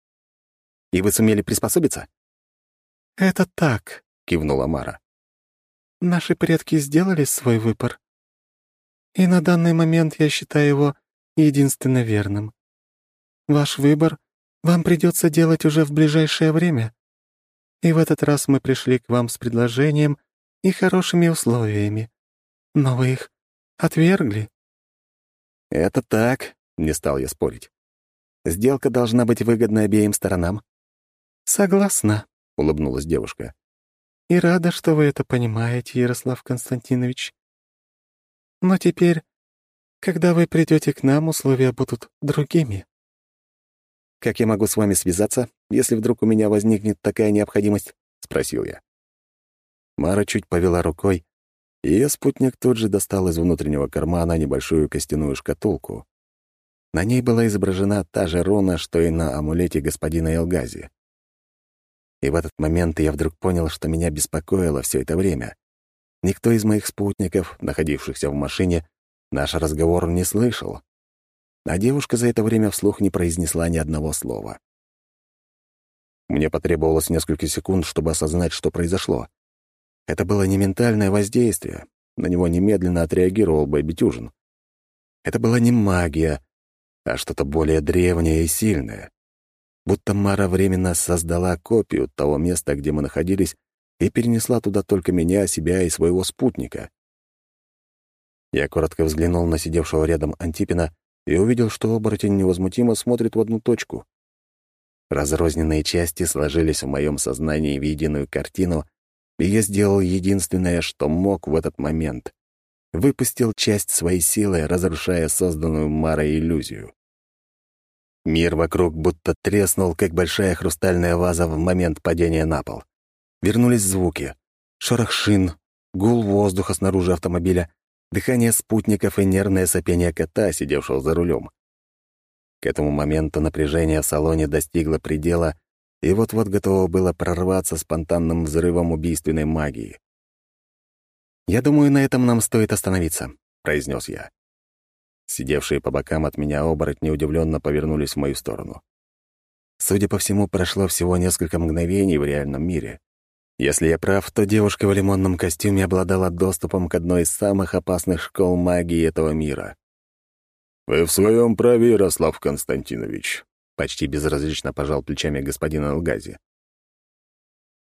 «И вы сумели приспособиться?» «Это так», — кивнула Мара. «Наши предки сделали свой выбор. И на данный момент я считаю его единственно верным. Ваш выбор вам придется делать уже в ближайшее время. И в этот раз мы пришли к вам с предложением и хорошими условиями. Но вы их отвергли». «Это так», — не стал я спорить. Сделка должна быть выгодна обеим сторонам». «Согласна», — улыбнулась девушка. «И рада, что вы это понимаете, Ярослав Константинович. Но теперь, когда вы придете к нам, условия будут другими». «Как я могу с вами связаться, если вдруг у меня возникнет такая необходимость?» — спросил я. Мара чуть повела рукой, ее спутник тут же достал из внутреннего кармана небольшую костяную шкатулку. На ней была изображена та же руна, что и на амулете господина Элгази. И в этот момент я вдруг понял, что меня беспокоило все это время. Никто из моих спутников, находившихся в машине, наш разговор не слышал. А девушка за это время вслух не произнесла ни одного слова. Мне потребовалось несколько секунд, чтобы осознать, что произошло. Это было не ментальное воздействие, на него немедленно отреагировал бы Бетюжин. Это была не магия, а что-то более древнее и сильное. Будто Мара временно создала копию того места, где мы находились, и перенесла туда только меня, себя и своего спутника. Я коротко взглянул на сидевшего рядом Антипина и увидел, что оборотень невозмутимо смотрит в одну точку. Разрозненные части сложились в моем сознании в единую картину, и я сделал единственное, что мог в этот момент выпустил часть своей силы, разрушая созданную Марой иллюзию. Мир вокруг будто треснул, как большая хрустальная ваза в момент падения на пол. Вернулись звуки. Шорох шин, гул воздуха снаружи автомобиля, дыхание спутников и нервное сопение кота, сидевшего за рулем. К этому моменту напряжение в салоне достигло предела и вот-вот готово было прорваться спонтанным взрывом убийственной магии. «Я думаю, на этом нам стоит остановиться», — произнес я. Сидевшие по бокам от меня оборотни удивленно повернулись в мою сторону. Судя по всему, прошло всего несколько мгновений в реальном мире. Если я прав, то девушка в лимонном костюме обладала доступом к одной из самых опасных школ магии этого мира. «Вы в своем праве, Ярослав Константинович», — почти безразлично пожал плечами господин Алгази.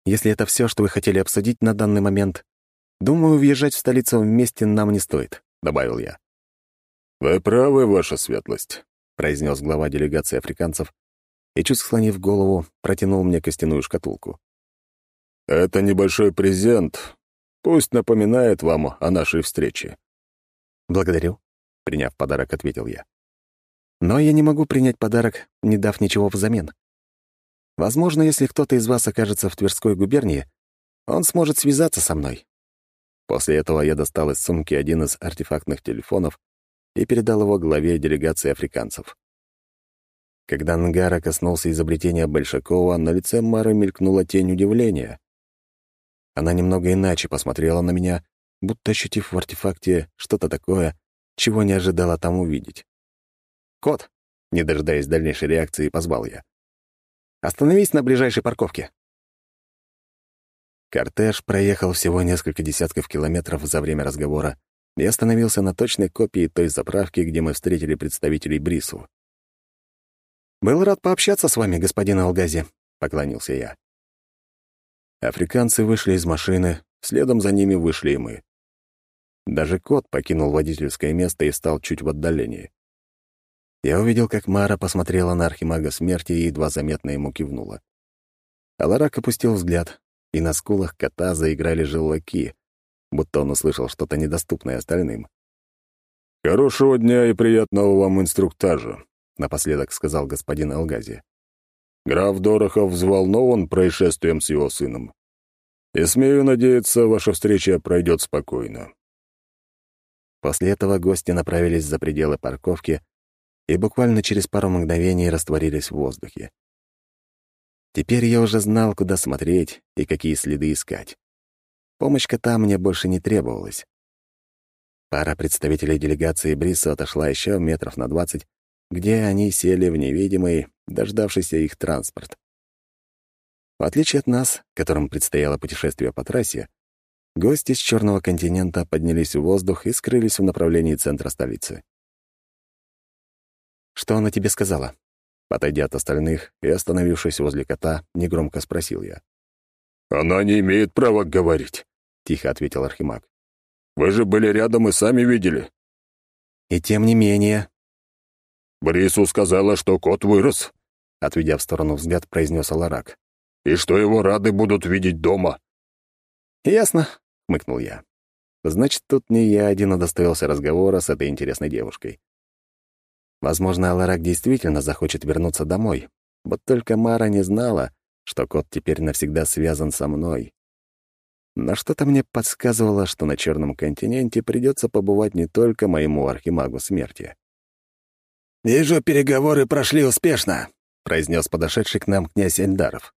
«Если это все, что вы хотели обсудить на данный момент, Думаю, въезжать в столицу вместе нам не стоит», — добавил я. «Вы правы, ваша светлость», — произнес глава делегации африканцев и, чуть склонив голову, протянул мне костяную шкатулку. «Это небольшой презент. Пусть напоминает вам о нашей встрече». «Благодарю», — приняв подарок, ответил я. «Но я не могу принять подарок, не дав ничего взамен. Возможно, если кто-то из вас окажется в Тверской губернии, он сможет связаться со мной, После этого я достал из сумки один из артефактных телефонов и передал его главе делегации африканцев. Когда Нгара коснулся изобретения Большакова, на лице Мары мелькнула тень удивления. Она немного иначе посмотрела на меня, будто ощутив в артефакте что-то такое, чего не ожидала там увидеть. «Кот!» — не дожидаясь дальнейшей реакции, позвал я. «Остановись на ближайшей парковке». Кортеж проехал всего несколько десятков километров за время разговора и остановился на точной копии той заправки, где мы встретили представителей Брису. «Был рад пообщаться с вами, господин Алгази», — поклонился я. Африканцы вышли из машины, следом за ними вышли и мы. Даже кот покинул водительское место и стал чуть в отдалении. Я увидел, как Мара посмотрела на архимага смерти и едва заметно ему кивнула. Аларак опустил взгляд, и на скулах кота заиграли желваки, будто он услышал что-то недоступное остальным. «Хорошего дня и приятного вам инструктажа», — напоследок сказал господин Алгази. «Граф Дорохов взволнован происшествием с его сыном. И смею надеяться, ваша встреча пройдет спокойно». После этого гости направились за пределы парковки и буквально через пару мгновений растворились в воздухе. Теперь я уже знал, куда смотреть и какие следы искать. Помощь кота мне больше не требовалась. Пара представителей делегации Бриса отошла еще метров на двадцать, где они сели в невидимый, дождавшийся их транспорт. В отличие от нас, которым предстояло путешествие по трассе, гости с Черного континента поднялись в воздух и скрылись в направлении центра столицы. «Что она тебе сказала?» Отойдя от остальных и остановившись возле кота, негромко спросил я. «Она не имеет права говорить», — тихо ответил Архимаг. «Вы же были рядом и сами видели». «И тем не менее...» «Брису сказала, что кот вырос», — отведя в сторону взгляд, произнес Аларак. «И что его рады будут видеть дома». «Ясно», — хмыкнул я. «Значит, тут не я один удостоился разговора с этой интересной девушкой. Возможно, Аларак действительно захочет вернуться домой. Вот только Мара не знала, что кот теперь навсегда связан со мной. Но что-то мне подсказывало, что на Черном континенте придется побывать не только моему архимагу смерти. «Вижу, переговоры прошли успешно», — произнес подошедший к нам князь Эльдаров.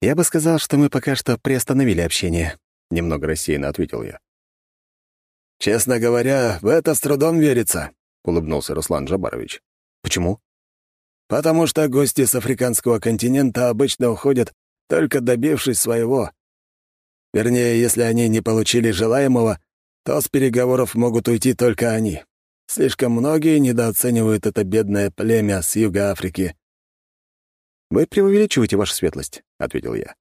«Я бы сказал, что мы пока что приостановили общение», — немного рассеянно ответил я. «Честно говоря, в это с трудом верится», — улыбнулся Руслан Джабарович. «Почему?» «Потому что гости с африканского континента обычно уходят, только добившись своего. Вернее, если они не получили желаемого, то с переговоров могут уйти только они. Слишком многие недооценивают это бедное племя с юга Африки». «Вы преувеличиваете вашу светлость», — ответил я.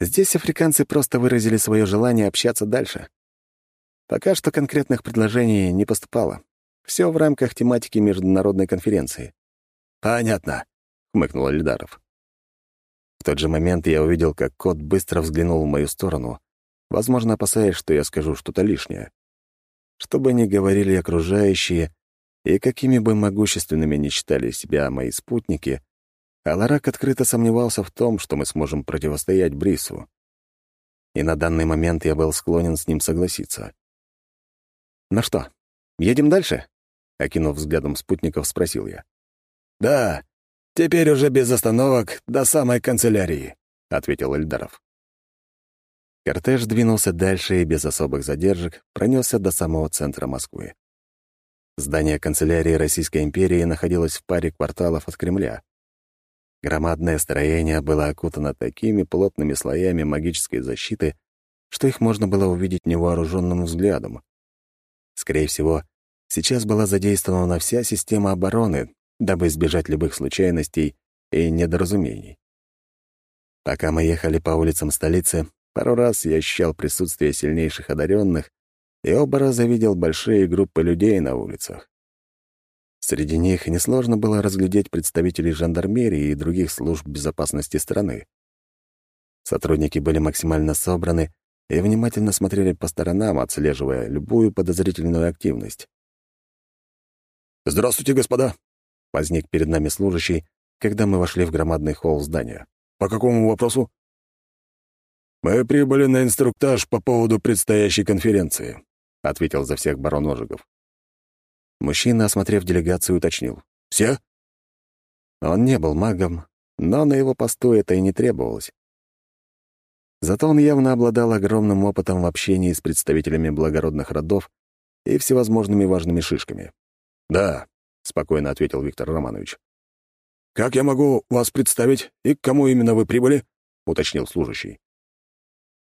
«Здесь африканцы просто выразили свое желание общаться дальше. Пока что конкретных предложений не поступало. Все в рамках тематики международной конференции. «Понятно», — хмыкнул Эльдаров. В тот же момент я увидел, как кот быстро взглянул в мою сторону, возможно, опасаясь, что я скажу что-то лишнее. Что бы ни говорили окружающие, и какими бы могущественными ни считали себя мои спутники, Аларак открыто сомневался в том, что мы сможем противостоять Брису. И на данный момент я был склонен с ним согласиться. «Ну что, едем дальше?» Окинув взглядом спутников, спросил я. «Да, теперь уже без остановок до самой канцелярии», — ответил Эльдаров. Кортеж двинулся дальше и без особых задержек пронесся до самого центра Москвы. Здание канцелярии Российской империи находилось в паре кварталов от Кремля. Громадное строение было окутано такими плотными слоями магической защиты, что их можно было увидеть невооруженным взглядом. Скорее всего, Сейчас была задействована вся система обороны, дабы избежать любых случайностей и недоразумений. Пока мы ехали по улицам столицы, пару раз я ощущал присутствие сильнейших одаренных и оба раза видел большие группы людей на улицах. Среди них несложно было разглядеть представителей жандармерии и других служб безопасности страны. Сотрудники были максимально собраны и внимательно смотрели по сторонам, отслеживая любую подозрительную активность. «Здравствуйте, господа!» — возник перед нами служащий, когда мы вошли в громадный холл здания. «По какому вопросу?» «Мы прибыли на инструктаж по поводу предстоящей конференции», — ответил за всех барон Ожегов. Мужчина, осмотрев делегацию, уточнил. «Все?» Он не был магом, но на его посту это и не требовалось. Зато он явно обладал огромным опытом в общении с представителями благородных родов и всевозможными важными шишками. «Да», — спокойно ответил Виктор Романович. «Как я могу вас представить и к кому именно вы прибыли?» — уточнил служащий.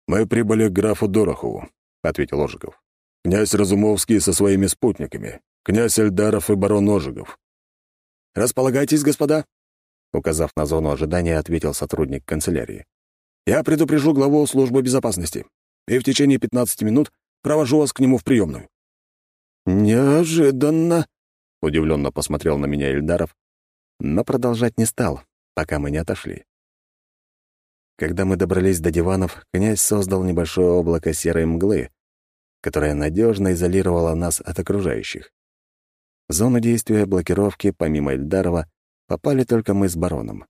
«Мы прибыли к графу Дорохову», — ответил Ожегов. «Князь Разумовский со своими спутниками, князь Эльдаров и барон Ожегов». «Располагайтесь, господа», — указав на зону ожидания, ответил сотрудник канцелярии. «Я предупрежу главу службы безопасности, и в течение 15 минут провожу вас к нему в приемную». «Неожиданно», — удивленно посмотрел на меня Ильдаров, но продолжать не стал, пока мы не отошли. Когда мы добрались до диванов, князь создал небольшое облако серой мглы, которое надежно изолировало нас от окружающих. В зону действия блокировки, помимо Эльдарова, попали только мы с бароном.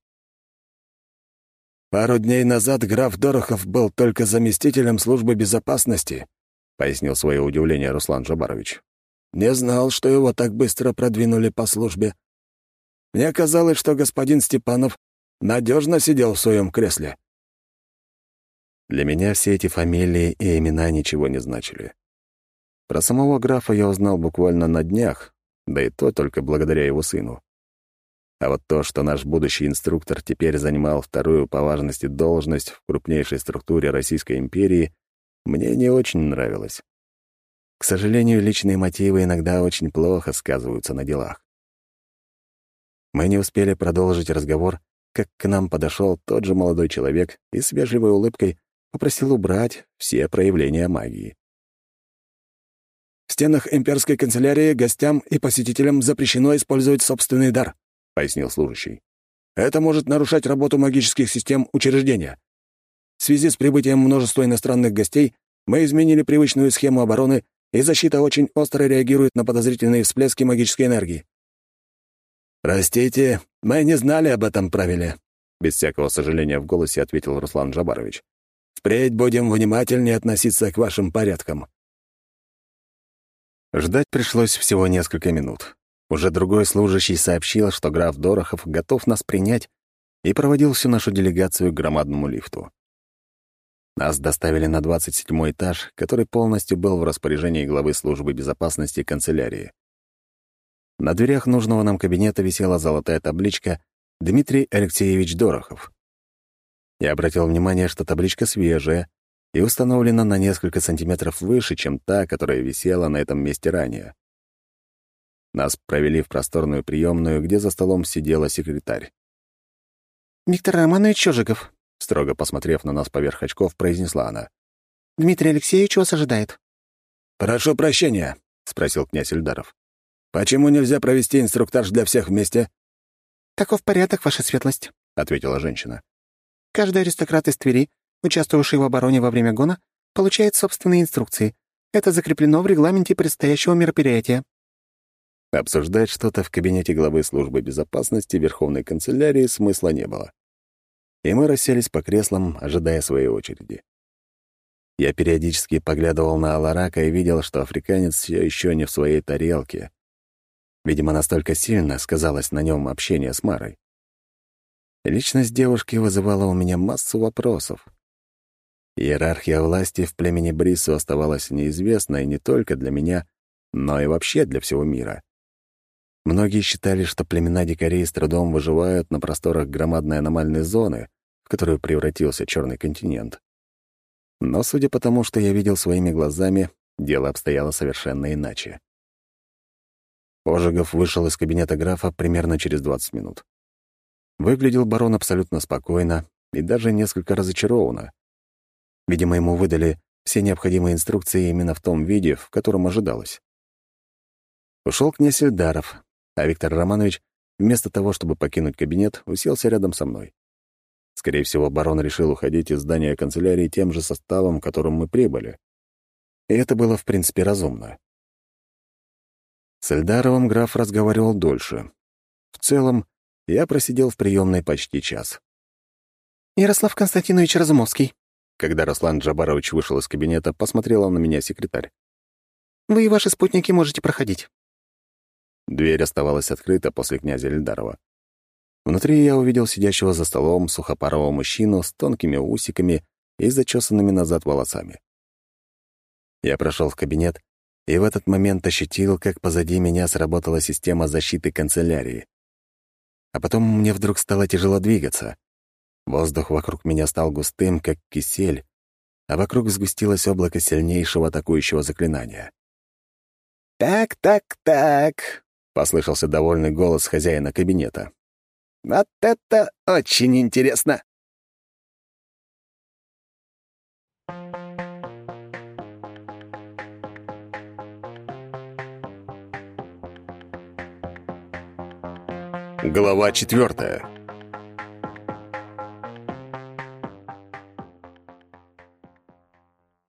«Пару дней назад граф Дорохов был только заместителем службы безопасности», — пояснил свое удивление Руслан Жабарович. «Не знал, что его так быстро продвинули по службе. Мне казалось, что господин Степанов надежно сидел в своем кресле». Для меня все эти фамилии и имена ничего не значили. Про самого графа я узнал буквально на днях, да и то только благодаря его сыну. А вот то, что наш будущий инструктор теперь занимал вторую по важности должность в крупнейшей структуре Российской империи, мне не очень нравилось. К сожалению, личные мотивы иногда очень плохо сказываются на делах. Мы не успели продолжить разговор, как к нам подошел тот же молодой человек и с вежливой улыбкой попросил убрать все проявления магии. «В стенах имперской канцелярии гостям и посетителям запрещено использовать собственный дар», — пояснил служащий. «Это может нарушать работу магических систем учреждения. В связи с прибытием множества иностранных гостей мы изменили привычную схему обороны, и защита очень остро реагирует на подозрительные всплески магической энергии». «Простите, мы не знали об этом правиле», — без всякого сожаления в голосе ответил Руслан Жабарович. Впредь будем внимательнее относиться к вашим порядкам». Ждать пришлось всего несколько минут. Уже другой служащий сообщил, что граф Дорохов готов нас принять и проводил всю нашу делегацию к громадному лифту. Нас доставили на 27 этаж, который полностью был в распоряжении главы службы безопасности канцелярии. На дверях нужного нам кабинета висела золотая табличка «Дмитрий Алексеевич Дорохов». Я обратил внимание, что табличка свежая и установлена на несколько сантиметров выше, чем та, которая висела на этом месте ранее. Нас провели в просторную приемную, где за столом сидела секретарь. «Виктор Романович Чужиков», — строго посмотрев на нас поверх очков, произнесла она. «Дмитрий Алексеевич вас ожидает». «Прошу прощения», — спросил князь Ильдаров. «Почему нельзя провести инструктаж для всех вместе?» «Таков порядок, ваша светлость», — ответила женщина. Каждый аристократ из Твери, участвовавший в обороне во время гона, получает собственные инструкции. Это закреплено в регламенте предстоящего мероприятия. Обсуждать что-то в кабинете главы службы безопасности Верховной канцелярии смысла не было. И мы расселись по креслам, ожидая своей очереди. Я периодически поглядывал на Аларака и видел, что африканец все еще не в своей тарелке. Видимо, настолько сильно сказалось на нем общение с Марой. Личность девушки вызывала у меня массу вопросов. Иерархия власти в племени Брису оставалась неизвестной не только для меня, но и вообще для всего мира. Многие считали, что племена дикарей с трудом выживают на просторах громадной аномальной зоны, в которую превратился черный континент. Но судя по тому, что я видел своими глазами, дело обстояло совершенно иначе. Ожегов вышел из кабинета графа примерно через 20 минут. Выглядел барон абсолютно спокойно и даже несколько разочарованно. Видимо, ему выдали все необходимые инструкции именно в том виде, в котором ожидалось. Ушел князь Эльдаров, а Виктор Романович, вместо того, чтобы покинуть кабинет, уселся рядом со мной. Скорее всего, барон решил уходить из здания канцелярии тем же составом, которым мы прибыли. И это было, в принципе, разумно. С Эльдаровым граф разговаривал дольше. В целом, я просидел в приемной почти час. «Ярослав Константинович Разумовский». Когда Руслан Джабарович вышел из кабинета, посмотрела на меня секретарь. «Вы и ваши спутники можете проходить». Дверь оставалась открыта после князя Эльдарова. Внутри я увидел сидящего за столом сухопарого мужчину с тонкими усиками и зачесанными назад волосами. Я прошел в кабинет и в этот момент ощутил, как позади меня сработала система защиты канцелярии. А потом мне вдруг стало тяжело двигаться. Воздух вокруг меня стал густым, как кисель, а вокруг сгустилось облако сильнейшего атакующего заклинания. «Так, так, так», — послышался довольный голос хозяина кабинета. «Вот это очень интересно!» Глава четвертая.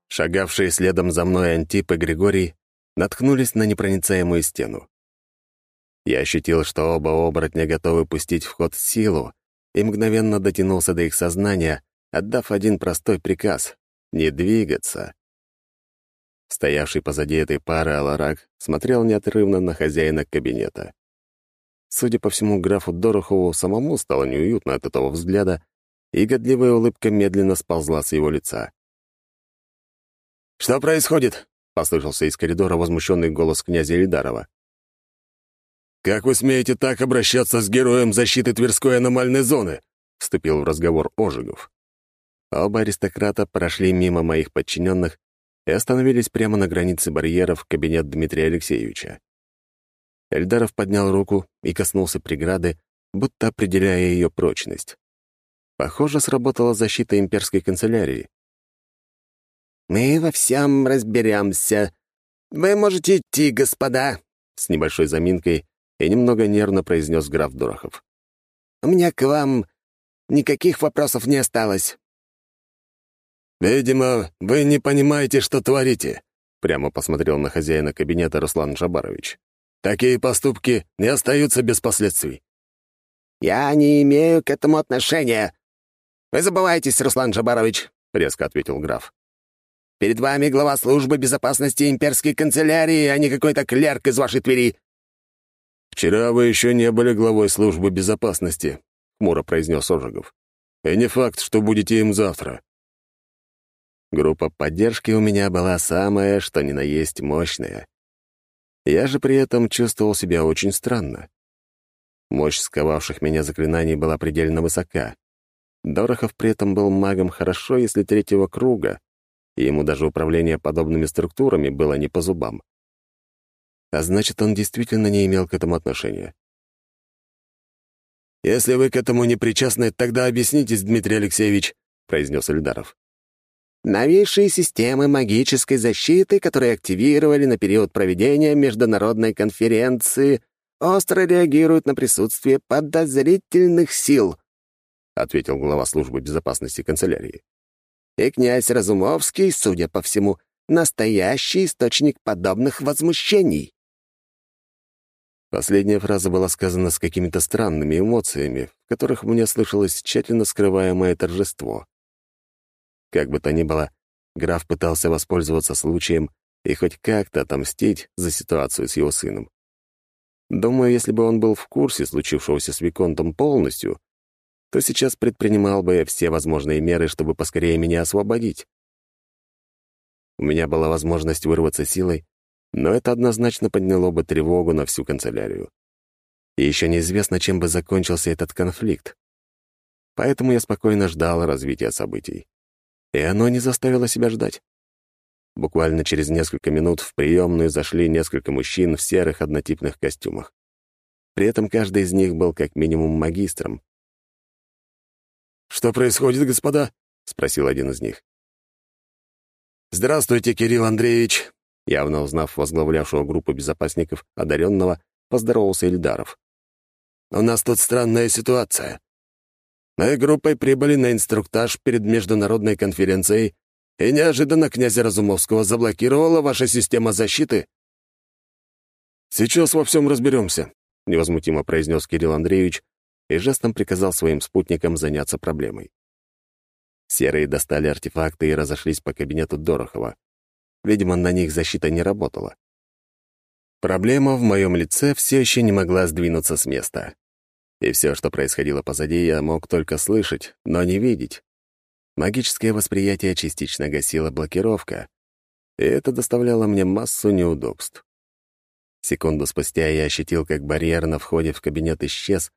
Шагавшие следом за мной Антип и Григорий наткнулись на непроницаемую стену. Я ощутил, что оба оборотня готовы пустить в ход силу, и мгновенно дотянулся до их сознания, отдав один простой приказ — не двигаться. Стоявший позади этой пары Аларак смотрел неотрывно на хозяина кабинета. Судя по всему, графу Дорохову самому стало неуютно от этого взгляда, и годливая улыбка медленно сползла с его лица. «Что происходит?» — послышался из коридора возмущенный голос князя Ильдарова. «Как вы смеете так обращаться с героем защиты Тверской аномальной зоны?» — вступил в разговор Ожегов. Оба аристократа прошли мимо моих подчиненных и остановились прямо на границе барьеров в кабинет Дмитрия Алексеевича. Эльдаров поднял руку и коснулся преграды, будто определяя ее прочность. Похоже, сработала защита имперской канцелярии. «Мы во всем разберемся. Вы можете идти, господа», — с небольшой заминкой и немного нервно произнес граф Дорохов. «У меня к вам никаких вопросов не осталось». «Видимо, вы не понимаете, что творите», — прямо посмотрел на хозяина кабинета Руслан Жабарович. Такие поступки не остаются без последствий. «Я не имею к этому отношения. Вы забываетесь, Руслан Жабарович», — резко ответил граф. «Перед вами глава службы безопасности имперской канцелярии, а не какой-то клерк из вашей Твери». «Вчера вы еще не были главой службы безопасности», — хмуро произнес Ожегов. «И не факт, что будете им завтра». Группа поддержки у меня была самая, что ни на есть, мощная. Я же при этом чувствовал себя очень странно. Мощь сковавших меня заклинаний была предельно высока. Дорохов при этом был магом хорошо, если третьего круга, и ему даже управление подобными структурами было не по зубам. А значит, он действительно не имел к этому отношения. «Если вы к этому не причастны, тогда объяснитесь, Дмитрий Алексеевич», — произнес Эльдаров. Новейшие системы магической защиты, которые активировали на период проведения международной конференции, остро реагируют на присутствие подозрительных сил», — ответил глава службы безопасности канцелярии. «И князь Разумовский, судя по всему, настоящий источник подобных возмущений». Последняя фраза была сказана с какими-то странными эмоциями, в которых мне слышалось тщательно скрываемое торжество. Как бы то ни было, граф пытался воспользоваться случаем и хоть как-то отомстить за ситуацию с его сыном. Думаю, если бы он был в курсе случившегося с Виконтом полностью, то сейчас предпринимал бы все возможные меры, чтобы поскорее меня освободить. У меня была возможность вырваться силой, но это однозначно подняло бы тревогу на всю канцелярию. И еще неизвестно, чем бы закончился этот конфликт. Поэтому я спокойно ждал развития событий. И оно не заставило себя ждать. Буквально через несколько минут в приемную зашли несколько мужчин в серых однотипных костюмах. При этом каждый из них был как минимум магистром. «Что происходит, господа?» — спросил один из них. «Здравствуйте, Кирилл Андреевич!» Явно узнав возглавлявшего группу безопасников, одаренного, поздоровался Ильдаров. «У нас тут странная ситуация. Мы группой прибыли на инструктаж перед международной конференцией, и неожиданно князя Разумовского заблокировала ваша система защиты». «Сейчас во всем разберемся», — невозмутимо произнес Кирилл Андреевич и жестом приказал своим спутникам заняться проблемой. Серые достали артефакты и разошлись по кабинету Дорохова. Видимо, на них защита не работала. Проблема в моем лице все еще не могла сдвинуться с места и все, что происходило позади, я мог только слышать, но не видеть. Магическое восприятие частично гасила блокировка, и это доставляло мне массу неудобств. Секунду спустя я ощутил, как барьер на входе в кабинет исчез,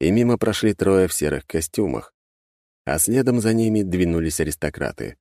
и мимо прошли трое в серых костюмах, а следом за ними двинулись аристократы.